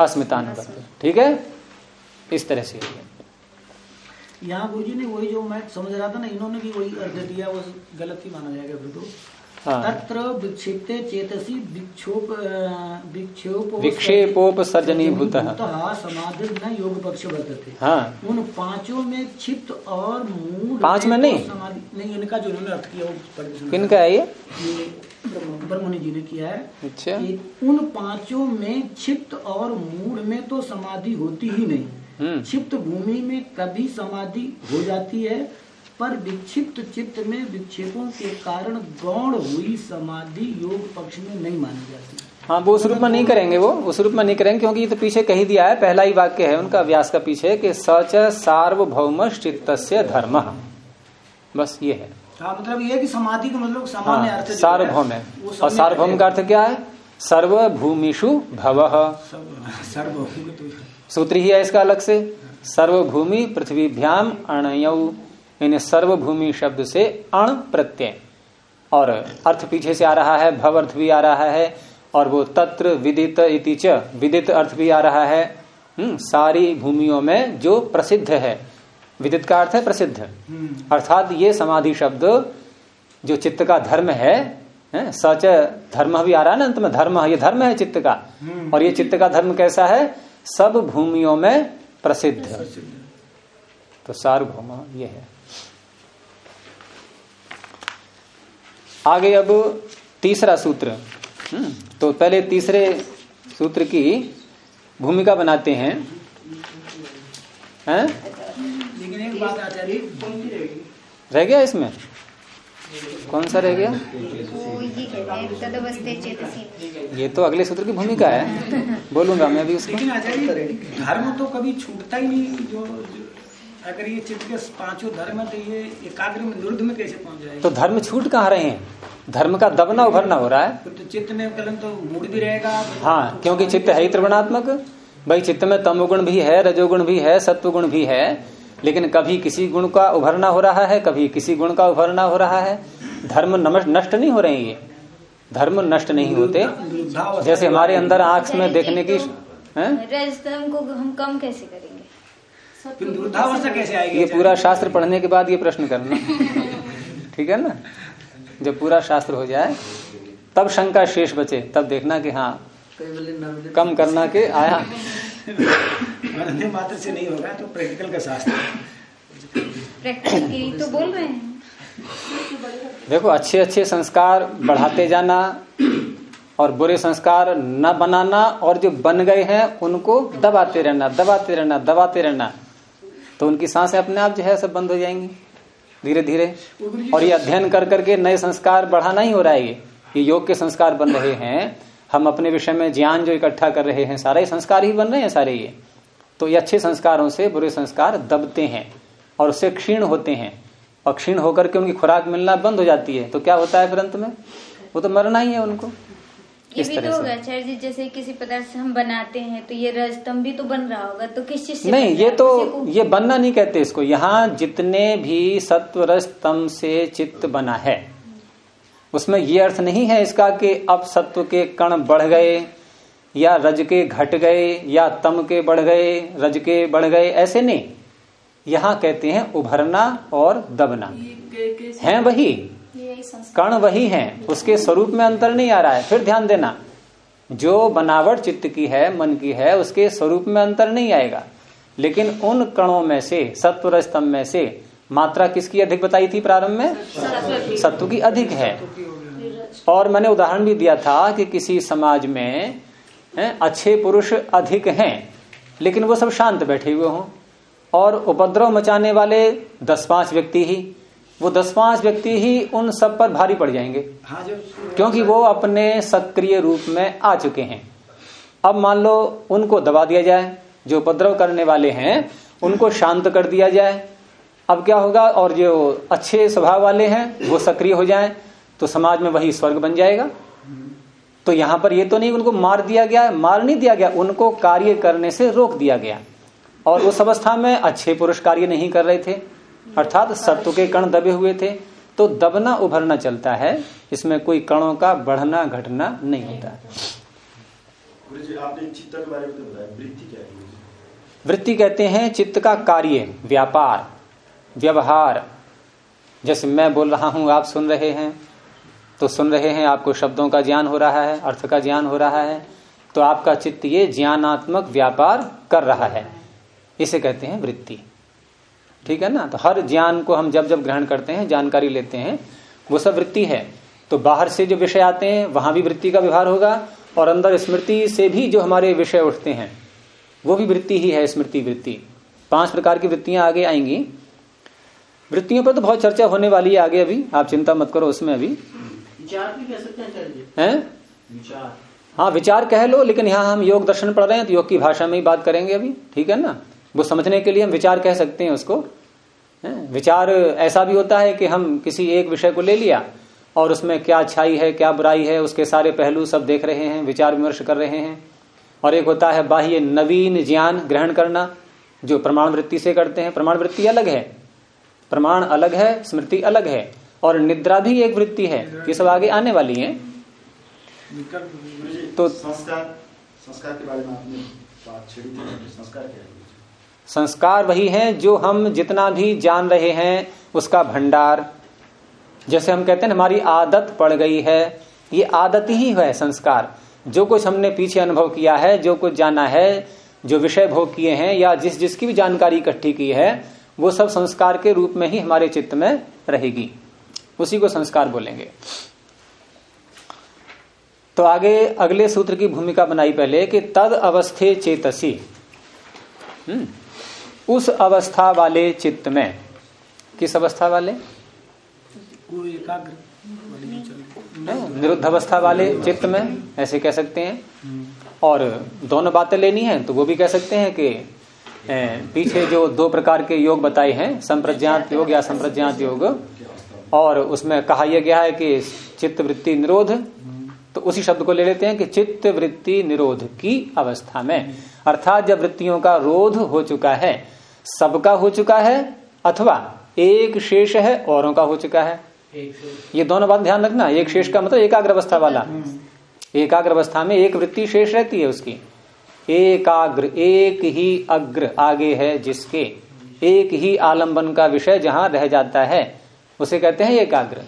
अस्मितानुगत। ठीक है? इस तरह से। यहाँ गुरु जी ने वही जो मैं समझ रहा था ना इन्होंने भी वही अर्थ दिया वो गलत ही माना जाएगा फिर तो। हाँ। तत्र विक्षिप्ते चेतसी विक्षोप विक्षोप विक्षेपोपसर्जनीभूत। समाधि न योग पक्ष वर्तते। हाँ। उन पाँचों में क्षिप्त और मूड पाँच में तो नहीं? समाधि नहीं इनका जो इन्होंने अर्थ किया वो किनका है ये? ब्रह्मणि जी ने किया है। अच्छा। उन पाँचों में क्षिप्त और मूड में तो समाधि होती ही नहीं। क्षिप्त भूमि में कभी समाधि हो जाती है पर विक्षिप्त चित्त में विक्षेपों के कारण गौण हुई समाधि योग पक्ष में नहीं मानी जाती। हाँ वो उस रूप में नहीं करेंगे वो उस रूप में नहीं करेंगे क्योंकि ये तो पीछे कही दिया है पहला ही वाक्य है उनका व्यास का पीछे कि सच सार्वभौम चित्त धर्म। बस ये है। हाँ मतलब ये कि समाधि का मतलब सामान्य हाँ अर्थ सार्वभौम है। और सार्वभौम का अर्थ क्या है? सर्वभूमिशु भव। सर्वभौम सूत्र ही है इसका अलग से। सर्वभूमि पृथ्वीभ्याम अणयऊ यानी सर्वभूमि शब्द से अण प्रत्यय। और अर्थ पीछे से आ रहा है भव अर्थ भी आ रहा है और वो तत्र विदित इति च विदित अर्थ भी आ रहा है। हम्म, सारी भूमियों में जो प्रसिद्ध है। विदित का अर्थ है प्रसिद्ध। अर्थात ये समाधि शब्द जो चित्त का धर्म है, है सच धर्म भी आ रहा है ना अंत में धर्म ये धर्म है चित्त का। और ये चित्त का धर्म कैसा है? सब भूमियों में प्रसिद्ध। तो सार्वभौम ये है। आगे अब तीसरा सूत्र। हम्म, तो पहले तीसरे सूत्र की भूमिका बनाते हैं। हैं? लेकिन एक बात आचार्य रह गया इसमें? कौन सा रह गया? ये तो अगले सूत्र की भूमिका है। बोलूँगा मैं भी उसको। लेकिन आचार्य धर्म तो कभी छूटता ही नहीं। जो, जो अगर ये चित्त के पाँचों धर्म है तो ये एकाग्र में निरुद्ध में कैसे पहुँच जाएगा? तो धर्म छूट कहाँ रहे हैं? धर्म का दबना उभरना हो रहा है। तो चित्त में कलम तो मूड भी रहेगा। हाँ क्योंकि चित्त है ही त्रिगुणात्मक। भाई चित्त में तमोगुण भी है रजोगुण भी है सत्वगुण भी है। लेकिन कभी किसी गुण का उभरना हो रहा है कभी किसी गुण का उभरना हो रहा है। धर्म नष्ट नहीं हो रहे हैं ये। धर्म नष्ट नहीं होते। जैसे हमारे अंदर आँख में देखने की रजतम को हम कम कैसे करेंगे? कैसे आएगी? ये पूरा शास्त्र पढ़ने के बाद ये प्रश्न करना। ठीक है ना? जब पूरा शास्त्र हो जाए तब शंका शेष बचे तब देखना कि हाँ कम करना के आया। अन्य मात्र से नहीं होगा तो प्रैक्टिकल का शास्त्र प्रैक्टिकली तो बोल रहे हैं। देखो अच्छे अच्छे संस्कार बढ़ाते जाना और बुरे संस्कार न बनाना और जो बन गए हैं उनको दबाते रहना दबाते रहना दबाते रहना। तो उनकी साँसें अपने आप जो है सब बंद हो जाएँगी धीरे धीरे और ये अध्ययन कर करके नए संस्कार बढ़ाना ही हो रहा है ये। ये योग के संस्कार बन रहे हैं। हम अपने विषय में ज्ञान जो इकट्ठा कर रहे हैं सारे संस्कार ही बन रहे हैं सारे ये। तो ये अच्छे संस्कारों से बुरे संस्कार दबते हैं और उससे क्षीण होते हैं। और क्षीण होकर के उनकी खुराक मिलना बंद हो जाती है। तो क्या होता है फिर अंत में? वो तो मरना ही है उनको। ये भी तो होगा आचार्य जी जैसे किसी पदार्थ से हम बनाते हैं तो ये रजतम भी तो बन रहा होगा तो किस चीज़ से नहीं ये तो ये बनना नहीं कहते इसको। यहाँ जितने भी सत्व रस तम से चित्त बना है उसमें ये अर्थ नहीं है इसका कि अब सत्व के कण बढ़ गए या रज के घट गए, या तम के बढ़ गए, रज के बढ़ गए, ऐसे नहीं। यहाँ कहते हैं उभरना और दबना। हैं वही? कण वही है। उसके स्वरूप में अंतर नहीं आ रहा है। फिर ध्यान देना। जो बनावट चित्त की है, मन की है, उसके स्वरूप में अंतर नहीं आएगा। लेकिन उन कणों में से, सत्व स्तंभ में से, मात्रा किसकी अधिक बताई थी प्रारंभ में? सत्व की अधिक है। और मैंने उदाहरण भी दिया था कि किसी समाज में हैं, अच्छे पुरुष अधिक हैं लेकिन वो सब शांत बैठे हुए हों। और उपद्रव मचाने वाले दस पाँच व्यक्ति ही वो दस पाँच व्यक्ति ही उन सब पर भारी पड़ जाएँगे। हाँ क्योंकि वो अपने सक्रिय रूप में आ चुके हैं। अब मान लो उनको दबा दिया जाए जो उपद्रव करने वाले हैं उनको शांत कर दिया जाए। अब क्या होगा? और जो अच्छे स्वभाव वाले हैं वो सक्रिय हो जाएँ तो समाज में वही स्वर्ग बन जाएगा। तो यहाँ पर ये तो नहीं उनको मार दिया गया मार नहीं दिया गया उनको कार्य करने से रोक दिया गया। और उस अवस्था में अच्छे पुरुष कार्य नहीं कर रहे थे अर्थात सत्व के कण दबे हुए थे। तो दबना उभरना चलता है इसमें कोई कणों का बढ़ना घटना नहीं होता। तो है? वृत्ति कहते हैं चित्त का कार्य व्यापार व्यवहार। जैसे मैं बोल रहा हूँ आप सुन रहे हैं। तो सुन रहे हैं, आपको शब्दों का ज्ञान हो रहा है, अर्थ का ज्ञान हो रहा है तो आपका चित्त ये ज्ञानात्मक व्यापार कर रहा है। इसे कहते हैं वृत्ति। ठीक है ना? तो हर ज्ञान को हम जब जब ग्रहण करते हैं, जानकारी लेते हैं, वो सब वृत्ति है। तो बाहर से जो विषय आते हैं, वहाँ भी वृत्ति का व्यवहार होगा, और अंदर स्मृति से भी जो हमारे विषय उठते हैं, वो भी वृत्ति ही है, स्मृति वृत्ति। पाँच प्रकार की वृत्तियाँ आगे आएँगी। वृत्तियों पर तो बहुत चर्चा होने वाली है आगे अभी। आप चिंता मत करो उसमें अभी। विचार भी कह सकते हैं? हैं? विचार। हाँ विचार कह लो लेकिन यहाँ हम योग दर्शन पढ़ रहे हैं तो योग की भाषा में ही बात करेंगे अभी। ठीक है ना? वो समझने के लिए हम विचार कह सकते हैं उसको। हैं? विचार ऐसा भी होता है कि हम किसी एक विषय को ले लिया और उसमें क्या अच्छाई है क्या बुराई है उसके सारे पहलू सब देख रहे हैं विचार विमर्श कर रहे हैं। और एक होता है बाह्य नवीन ज्ञान ग्रहण करना जो प्रमाण वृत्ति से करते हैं। प्रमाण वृत्ति अलग है। प्रमाण अलग है स्मृति अलग है। और निद्रा भी एक वृत्ति है ये सब आगे आने वाली है। तो- संस्कार संस्कार के बारे में आपने बात छेड़ी थी संस्कार क्या है? संस्कार वही है जो हम जितना भी जान रहे हैं उसका भंडार। जैसे हम कहते हैं हमारी आदत पड़ गई है ये आदत ही है संस्कार। जो कुछ हमने पीछे अनुभव किया है जो कुछ जाना है जो विषय भोग किए हैं या जिस जिसकी भी जानकारी इकट्ठी की है वो सब संस्कार के रूप में ही हमारे चित्त में रहेगी। उसी को संस्कार बोलेंगे। तो आगे अगले सूत्र की भूमिका बनाई पहले कि तद अवस्थे चेतसी। हम्म। उस अवस्था वाले चित्त में। किस अवस्था वाले? निरुद्ध अवस्था वाले चित्त में ऐसे कह सकते हैं। और दोनों बातें लेनी है तो वो भी कह सकते हैं कि पीछे जो दो प्रकार के योग बताए हैं संप्रज्ञात योग या संप्रज्ञात योग। और उसमें कहा यह गया है कि चित्त वृत्ति निरोध तो उसी शब्द को ले लेते हैं कि चित्त वृत्ति निरोध की अवस्था में। अर्थात जब वृत्तियों का रोध हो चुका है सबका हो चुका है अथवा एक शेष है औरों का हो चुका है। ये दोनों बात ध्यान रखना एक शेष का मतलब एकाग्र अवस्था वाला। एकाग्र अवस्था में एक वृत्ति शेष रहती है उसकी। एकाग्र एक ही अग्र आगे है जिसके। एक ही आलंबन का विषय जहाँ रह जाता है। उसे कहते हैं एकाग्र।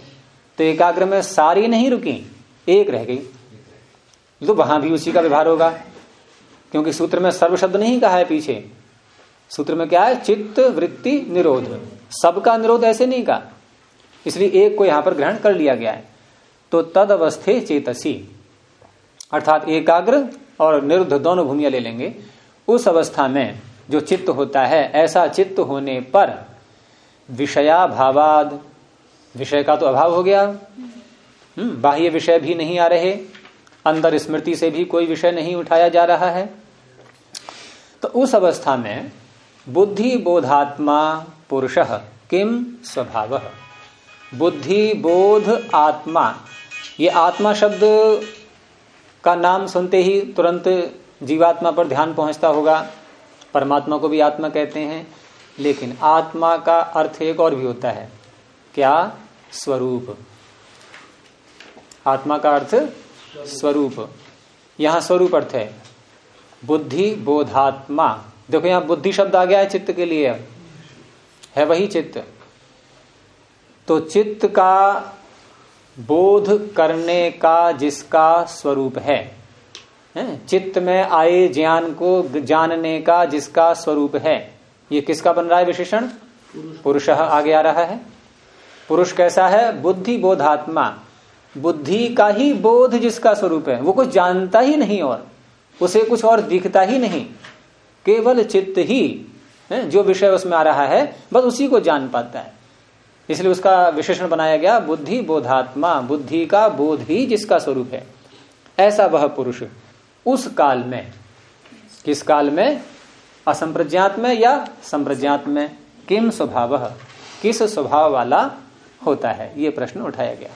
तो एकाग्र में सारी नहीं रुकी, एक रह गई। तो वहाँ भी उसी का व्यवहार होगा, क्योंकि सूत्र में सर्व शब्द नहीं कहा है पीछे। सूत्र में क्या है? चित्त, वृत्ति, निरोध। सबका निरोध ऐसे नहीं कहा। इसलिए एक को यहाँ पर ग्रहण कर लिया गया है। तो तद अवस्थे चेतसी। अर्थात एकाग्र और निरुद्ध दोनों भूमिया ले लेंगे। उस अवस्था में जो चित्त होता है, ऐसा चित्त होने पर विषया भावाद विषय का तो अभाव हो गया। हम्म, बाह्य विषय भी नहीं आ रहे। अंदर स्मृति से भी कोई विषय नहीं उठाया जा रहा है। तो उस अवस्था में बुद्धि बोधात्मा पुरुष किम स्वभाव? बुद्धि बोध आत्मा। ये आत्मा शब्द का नाम सुनते ही तुरंत जीवात्मा पर ध्यान पहुँचता होगा। परमात्मा को भी आत्मा कहते हैं। लेकिन आत्मा का अर्थ एक और भी होता है। क्या? स्वरूप। आत्मा का अर्थ स्वरूप। यहाँ स्वरूप अर्थ है। बुद्धि, बोधात्मा। देखो यहाँ बुद्धि शब्द आ गया है चित्त के लिए। है वही चित्त। तो चित्त का बोध करने का जिसका स्वरूप है। चित्त में आए ज्ञान को जानने का जिसका स्वरूप है। ये किसका बन रहा है विशेषण? पुरुष। आगे आ रहा है। पुरुष कैसा है? बुद्धि बोधात्मा। बुद्धि का ही बोध जिसका स्वरूप है, वो कुछ जानता ही नहीं और, उसे कुछ और दिखता ही नहीं। केवल चित्त ही जो विषय उसमें आ रहा है, बस उसी को जान पाता है। इसलिए उसका विशेषण बनाया गया, बुद्धि बोधात्मा। बुद्धि का बोध ही जिसका स्वरूप है। ऐसा वह पुरुष उस काल में, किस काल में? असंप्रज्ञात में या संप्रज्ञात में? किम स्वभाव? किस स्वभाव वाला होता है ये प्रश्न उठाया गया।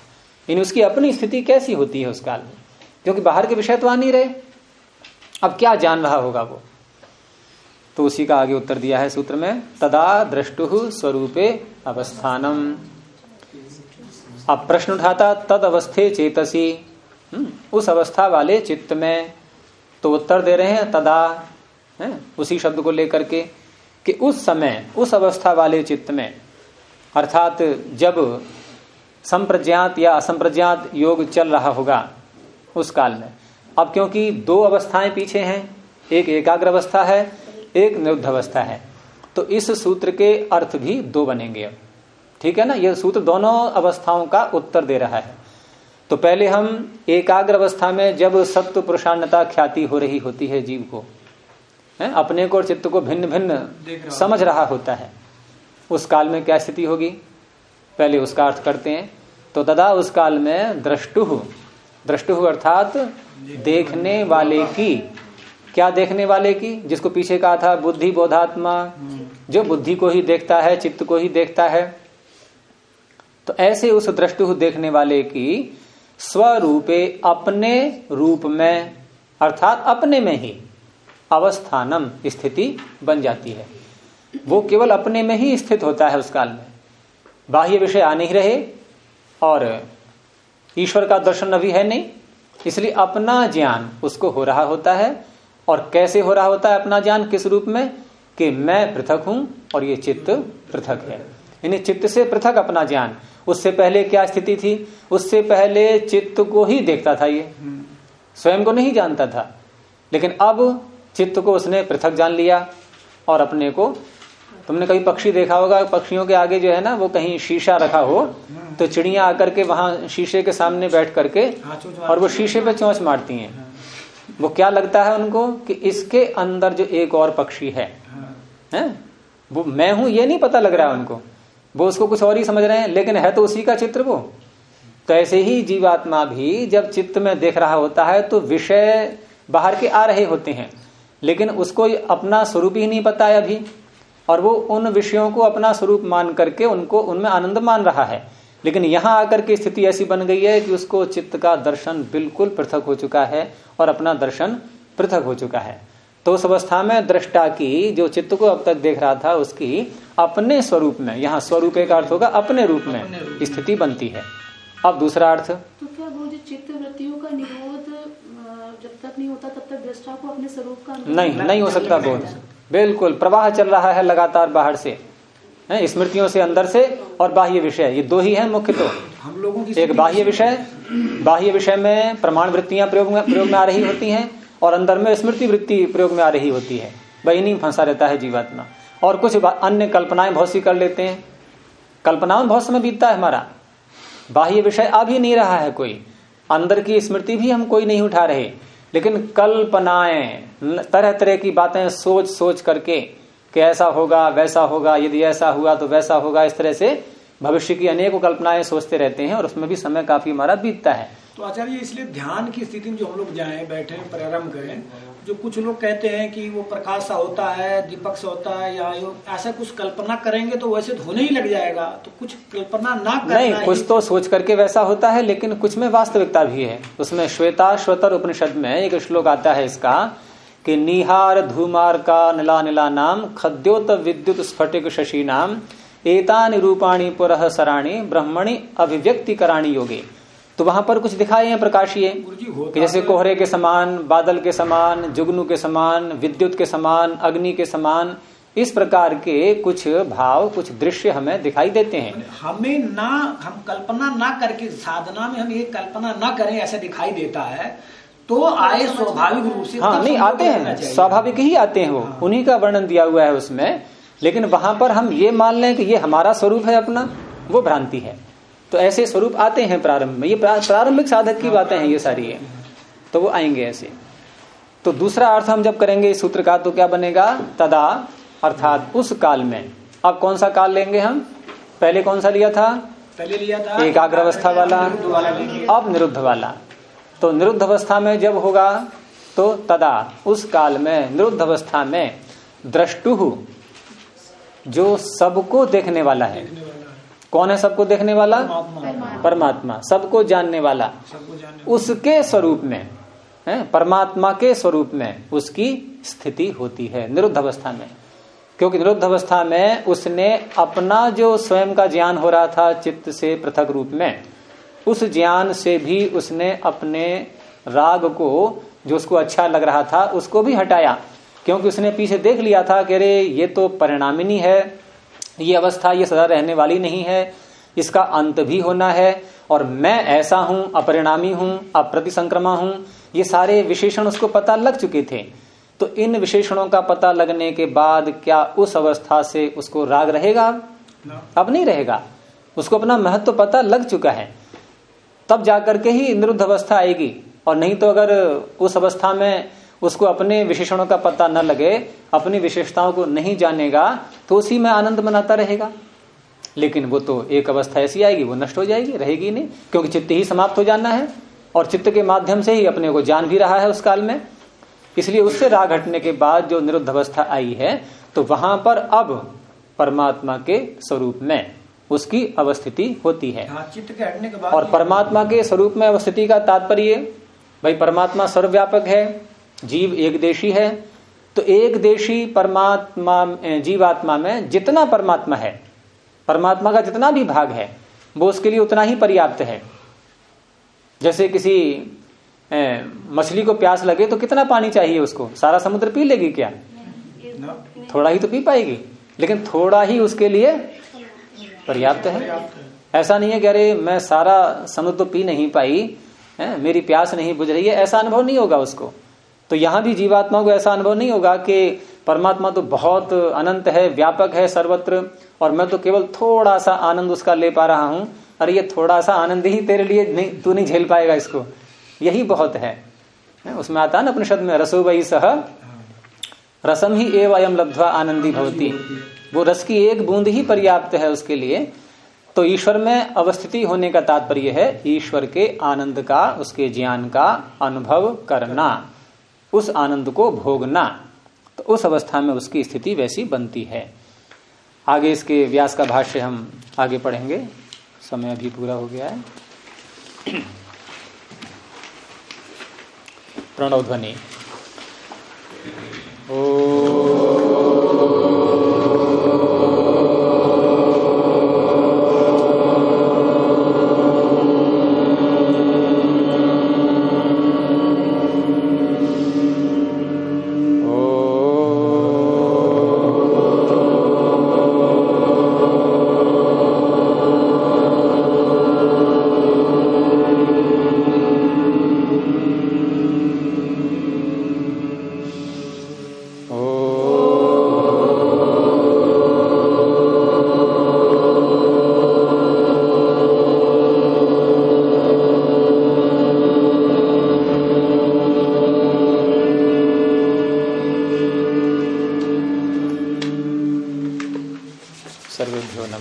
इन उसकी अपनी स्थिति कैसी होती है उस काल में? क्योंकि बाहर के विषय तो आ नहीं रहे। अब क्या जान रहा होगा वो? तो उसी का आगे उत्तर दिया है सूत्र में तदा दृष्टु स्वरूपे अवस्थानम। अब प्रश्न उठाता तद अवस्थे चेतसी। हम्म, उस अवस्था वाले चित्त में तो उत्तर दे रहे हैं तदा है उसी शब्द को लेकर के कि उस समय उस अवस्था वाले चित्त में अर्थात जब संप्रज्ञात या असंप्रज्ञात योग चल रहा होगा उस काल में। अब क्योंकि दो अवस्थाएँ पीछे हैं एक एकाग्र अवस्था है एक निरुद्ध अवस्था है तो इस सूत्र के अर्थ भी दो बनेंगे। अब ठीक है ना? यह सूत्र दोनों अवस्थाओं का उत्तर दे रहा है। तो पहले हम एकाग्र अवस्था में जब सत्व पुरुषान्नता ख्याति हो रही होती है जीव को है अपने को और चित्त को भिन्न भिन्न समझ रहा होता है। उस काल में क्या स्थिति होगी? पहले उसका अर्थ करते हैं। तो तदा उस काल में दृष्टु दृष्टु अर्थात देखने वाले की। क्या देखने वाले की? जिसको पीछे कहा था, बुद्धि बोधात्मा। जो बुद्धि को ही देखता है, चित्त को ही देखता है। तो ऐसे उस दृष्टु देखने वाले की स्वरूपे अपने रूप में, अर्थात अपने में ही अवस्थानम स्थिति बन जाती है। वो केवल अपने में ही स्थित होता है उस काल में। बाह्य विषय आ नहीं रहे और ईश्वर का दर्शन अभी है नहीं, इसलिए अपना ज्ञान उसको हो रहा होता है। और कैसे हो रहा होता है अपना ज्ञान? किस रूप में? कि मैं पृथक हूँ और ये चित्त पृथक है। यानी चित्त से पृथक अपना ज्ञान। उससे पहले क्या स्थिति थी? उससे पहले चित्त को ही देखता था ये। स्वयं को नहीं जानता था। लेकिन अब चित्त को उसने पृथक जान लिया और अपने को तुमने कभी पक्षी देखा होगा, पक्षियों के आगे जो है ना, वो कहीं शीशा रखा हो तो चिड़िया आकर के वहाँ शीशे के सामने बैठ करके और वो शीशे पे चौंच मारती हैं। वो क्या लगता है उनको कि इसके अंदर जो एक और पक्षी है? हैं? वो, मैं हूँ, ये नहीं पता लग रहा है उनको। वो उसको कुछ और ही समझ रहे हैं, लेकिन है तो उसी का चित्र वो। तो ऐसे ही जीवात्मा भी जब चित्त में देख रहा होता है तो विषय बाहर के आ रहे होते हैं। लेकिन उसको अपना स्वरूप ही नहीं पता है अभी। और वो उन विषयों को अपना स्वरूप मान करके उनको उनमें आनंद मान रहा है। लेकिन यहाँ आकर के स्थिति ऐसी बन गई है कि उसको चित्त का दर्शन बिल्कुल पृथक हो चुका है और अपना दर्शन पृथक हो चुका है। तो उस अवस्था में दृष्टा की जो चित्त को अब तक देख रहा था उसकी अपने स्वरूप में यहाँ स्वरूप का अर्थ होगा अपने रूप में स्थिति बनती है। अब दूसरा अर्थ। तो क्या वो जो चित्त वृत्तियों का निरोध जब तक नहीं होता तब तक दृष्टा को अपने स्वरूप का नहीं नहीं हो सकता बोध। बिल्कुल प्रवाह चल रहा है लगातार बाहर से। है स्मृतियों से अंदर से और बाह्य विषय। ये दो ही है मुख्य तो। हम लोगों की एक बाह्य विषय बाह्य विषय में प्रमाण वृत्तियाँ प्रयोग में प्रयोग में आ रही होती हैं और अंदर में स्मृति वृत्ति प्रयोग में आ रही होती है। वही नहीं फंसा रहता है जीवात्मा। और कुछ अन्य कल्पनाएँ बहुत सी कर लेते हैं। कल्पनाओं बहुत समय बीतता है हमारा। बाह्य विषय आ भी नहीं रहा है कोई। अंदर की स्मृति भी हम कोई नहीं उठा रहे। लेकिन कल्पनाएँ तरह तरह की बातें सोच सोच करके कि ऐसा होगा, वैसा होगा, यदि ऐसा हुआ तो वैसा होगा, इस तरह से भविष्य की अनेक कल्पनाएँ सोचते रहते हैं और उसमें भी समय काफ़ी हमारा बीतता है। तो आचार्य इसलिए ध्यान की स्थिति में जो हम लोग जाए बैठे प्रारंभ करें जो कुछ लोग कहते हैं कि वो प्रकाश सा होता है दीपक सा होता है या ऐसा कुछ कल्पना करेंगे तो वैसे तो होने ही लग जाएगा। तो कुछ कल्पना ना करना नहीं कुछ तो सोच करके वैसा होता है लेकिन कुछ में वास्तविकता भी है। उसमें श्वेता श्वेतर उपनिषद में एक श्लोक आता है इसका कि निहार धूमार का नीला नीला नाम खद्योत विद्युत स्फटिक शशि नाम एतानि रूपाणी पुरह सराणी ब्रह्मणि अभिव्यक्ति कराणी योगे। तो वहाँ पर कुछ दिखाए हैं प्रकाशीय होता कि जैसे कोहरे के समान बादल के समान जुगनू के समान विद्युत के समान अग्नि के समान इस प्रकार के कुछ भाव कुछ दृश्य हमें दिखाई देते हैं। हमें ना हम कल्पना ना करके साधना में हम ये कल्पना ना करें ऐसा दिखाई देता है तो आए स्वाभाविक रूप से हाँ नहीं आते हैं स्वाभाविक ही आते हैं वो। हाँ। उन्हीं का वर्णन दिया हुआ है उसमें लेकिन वहाँ पर हम ये मान लें कि ये हमारा स्वरूप है अपना वो भ्रांति है। तो ऐसे स्वरूप आते हैं प्रारंभ में। ये प्रारंभिक साधक की बातें हैं ये सारी है तो वो आएँगे ऐसे। तो दूसरा अर्थ हम जब करेंगे इस सूत्र का तो क्या बनेगा? तदा अर्थात उस काल में। अब कौन सा काल लेंगे हम? पहले कौन सा लिया था? पहले लिया था एकाग्र अवस्था वाला। अब निरुद्ध वाला। तो निरुद्ध अवस्था में जब होगा तो तदा उस काल में निरुद्ध अवस्था में दृष्टु जो सबको देखने वाला है। कौन है सबको देखने वाला? परमात्मा। सबको जानने वाला। उसके स्वरूप में है परमात्मा के स्वरूप में उसकी स्थिति होती है निरुद्ध अवस्था में। क्योंकि निरुद्ध अवस्था में उसने अपना जो स्वयं का ज्ञान हो रहा था चित्त से पृथक रूप में उस ज्ञान से भी उसने अपने राग को जो उसको अच्छा लग रहा था उसको भी हटाया। क्योंकि उसने पीछे देख लिया था कि अरे ये तो परिणामिनी है ये अवस्था ये सदा रहने वाली नहीं है इसका अंत भी होना है और मैं ऐसा हूँ अपरिणामी हूँ अप्रतिसंक्रमा हूँ ये सारे विशेषण उसको पता लग चुके थे। तो इन विशेषणों का पता लगने के बाद क्या उस अवस्था से उसको राग रहेगा? अब नहीं रहेगा। उसको अपना महत्व पता लग चुका है। तब जाकर के ही निरुद्ध अवस्था आएगी। और नहीं तो अगर उस अवस्था में उसको अपने विशेषणों का पता न लगे अपनी विशेषताओं को नहीं जानेगा तो उसी में आनंद मनाता रहेगा। लेकिन वो तो एक अवस्था ऐसी आएगी वो नष्ट हो जाएगी रहेगी नहीं क्योंकि चित्त ही समाप्त हो जाना है और चित्त के माध्यम से ही अपने को जान भी रहा है उस काल में। इसलिए उससे राग हटने के बाद जो निरुद्ध अवस्था आई है तो वहाँ पर अब परमात्मा के स्वरूप में उसकी अवस्थिति होती है। हाँ चित्त के हटने के बाद और परमात्मा के स्वरूप में अवस्थिति का तात्पर्य भाई परमात्मा सर्वव्यापक है जीव एक देशी है तो एक देशी परमात्मा जीवात्मा में जितना परमात्मा है परमात्मा का जितना भी भाग है वो उसके लिए उतना ही पर्याप्त है। जैसे किसी मछली को प्यास लगे तो कितना पानी चाहिए उसको? सारा समुद्र पी लेगी क्या? थोड़ा ही तो पी पाएगी लेकिन थोड़ा ही उसके लिए पर्याप्त है। ऐसा नहीं है कि अरे मैं सारा समुद्र तो पी नहीं पाई है मेरी प्यास नहीं बुझ रही है ऐसा अनुभव नहीं होगा उसको। तो यहाँ भी जीवात्मा को ऐसा अनुभव नहीं होगा कि परमात्मा तो बहुत अनंत है, व्यापक है सर्वत्र, और मैं तो केवल थोड़ा सा आनंद उसका ले पा रहा हूँ। अरे ये थोड़ा सा आनंद ही तेरे लिए नहीं, तू नहीं झेल पाएगा इसको। यही बहुत है? उसमें आता ना उपनिषद में, रसो वही सह, रसम ही एव अयम लब्धवा आनंदी भवती। वो रस की एक बूंद ही पर्याप्त है उसके लिए। तो ईश्वर में अवस्थिति होने का तात्पर्य है, ईश्वर के आनंद का, उसके ज्ञान का अनुभव करना। उस आनंद को भोगना। तो उस अवस्था में उसकी स्थिति वैसी बनती है। आगे इसके व्यास का भाष्य हम आगे पढ़ेंगे। समय अभी पूरा हो गया है। प्रणव ध्वनि। ओ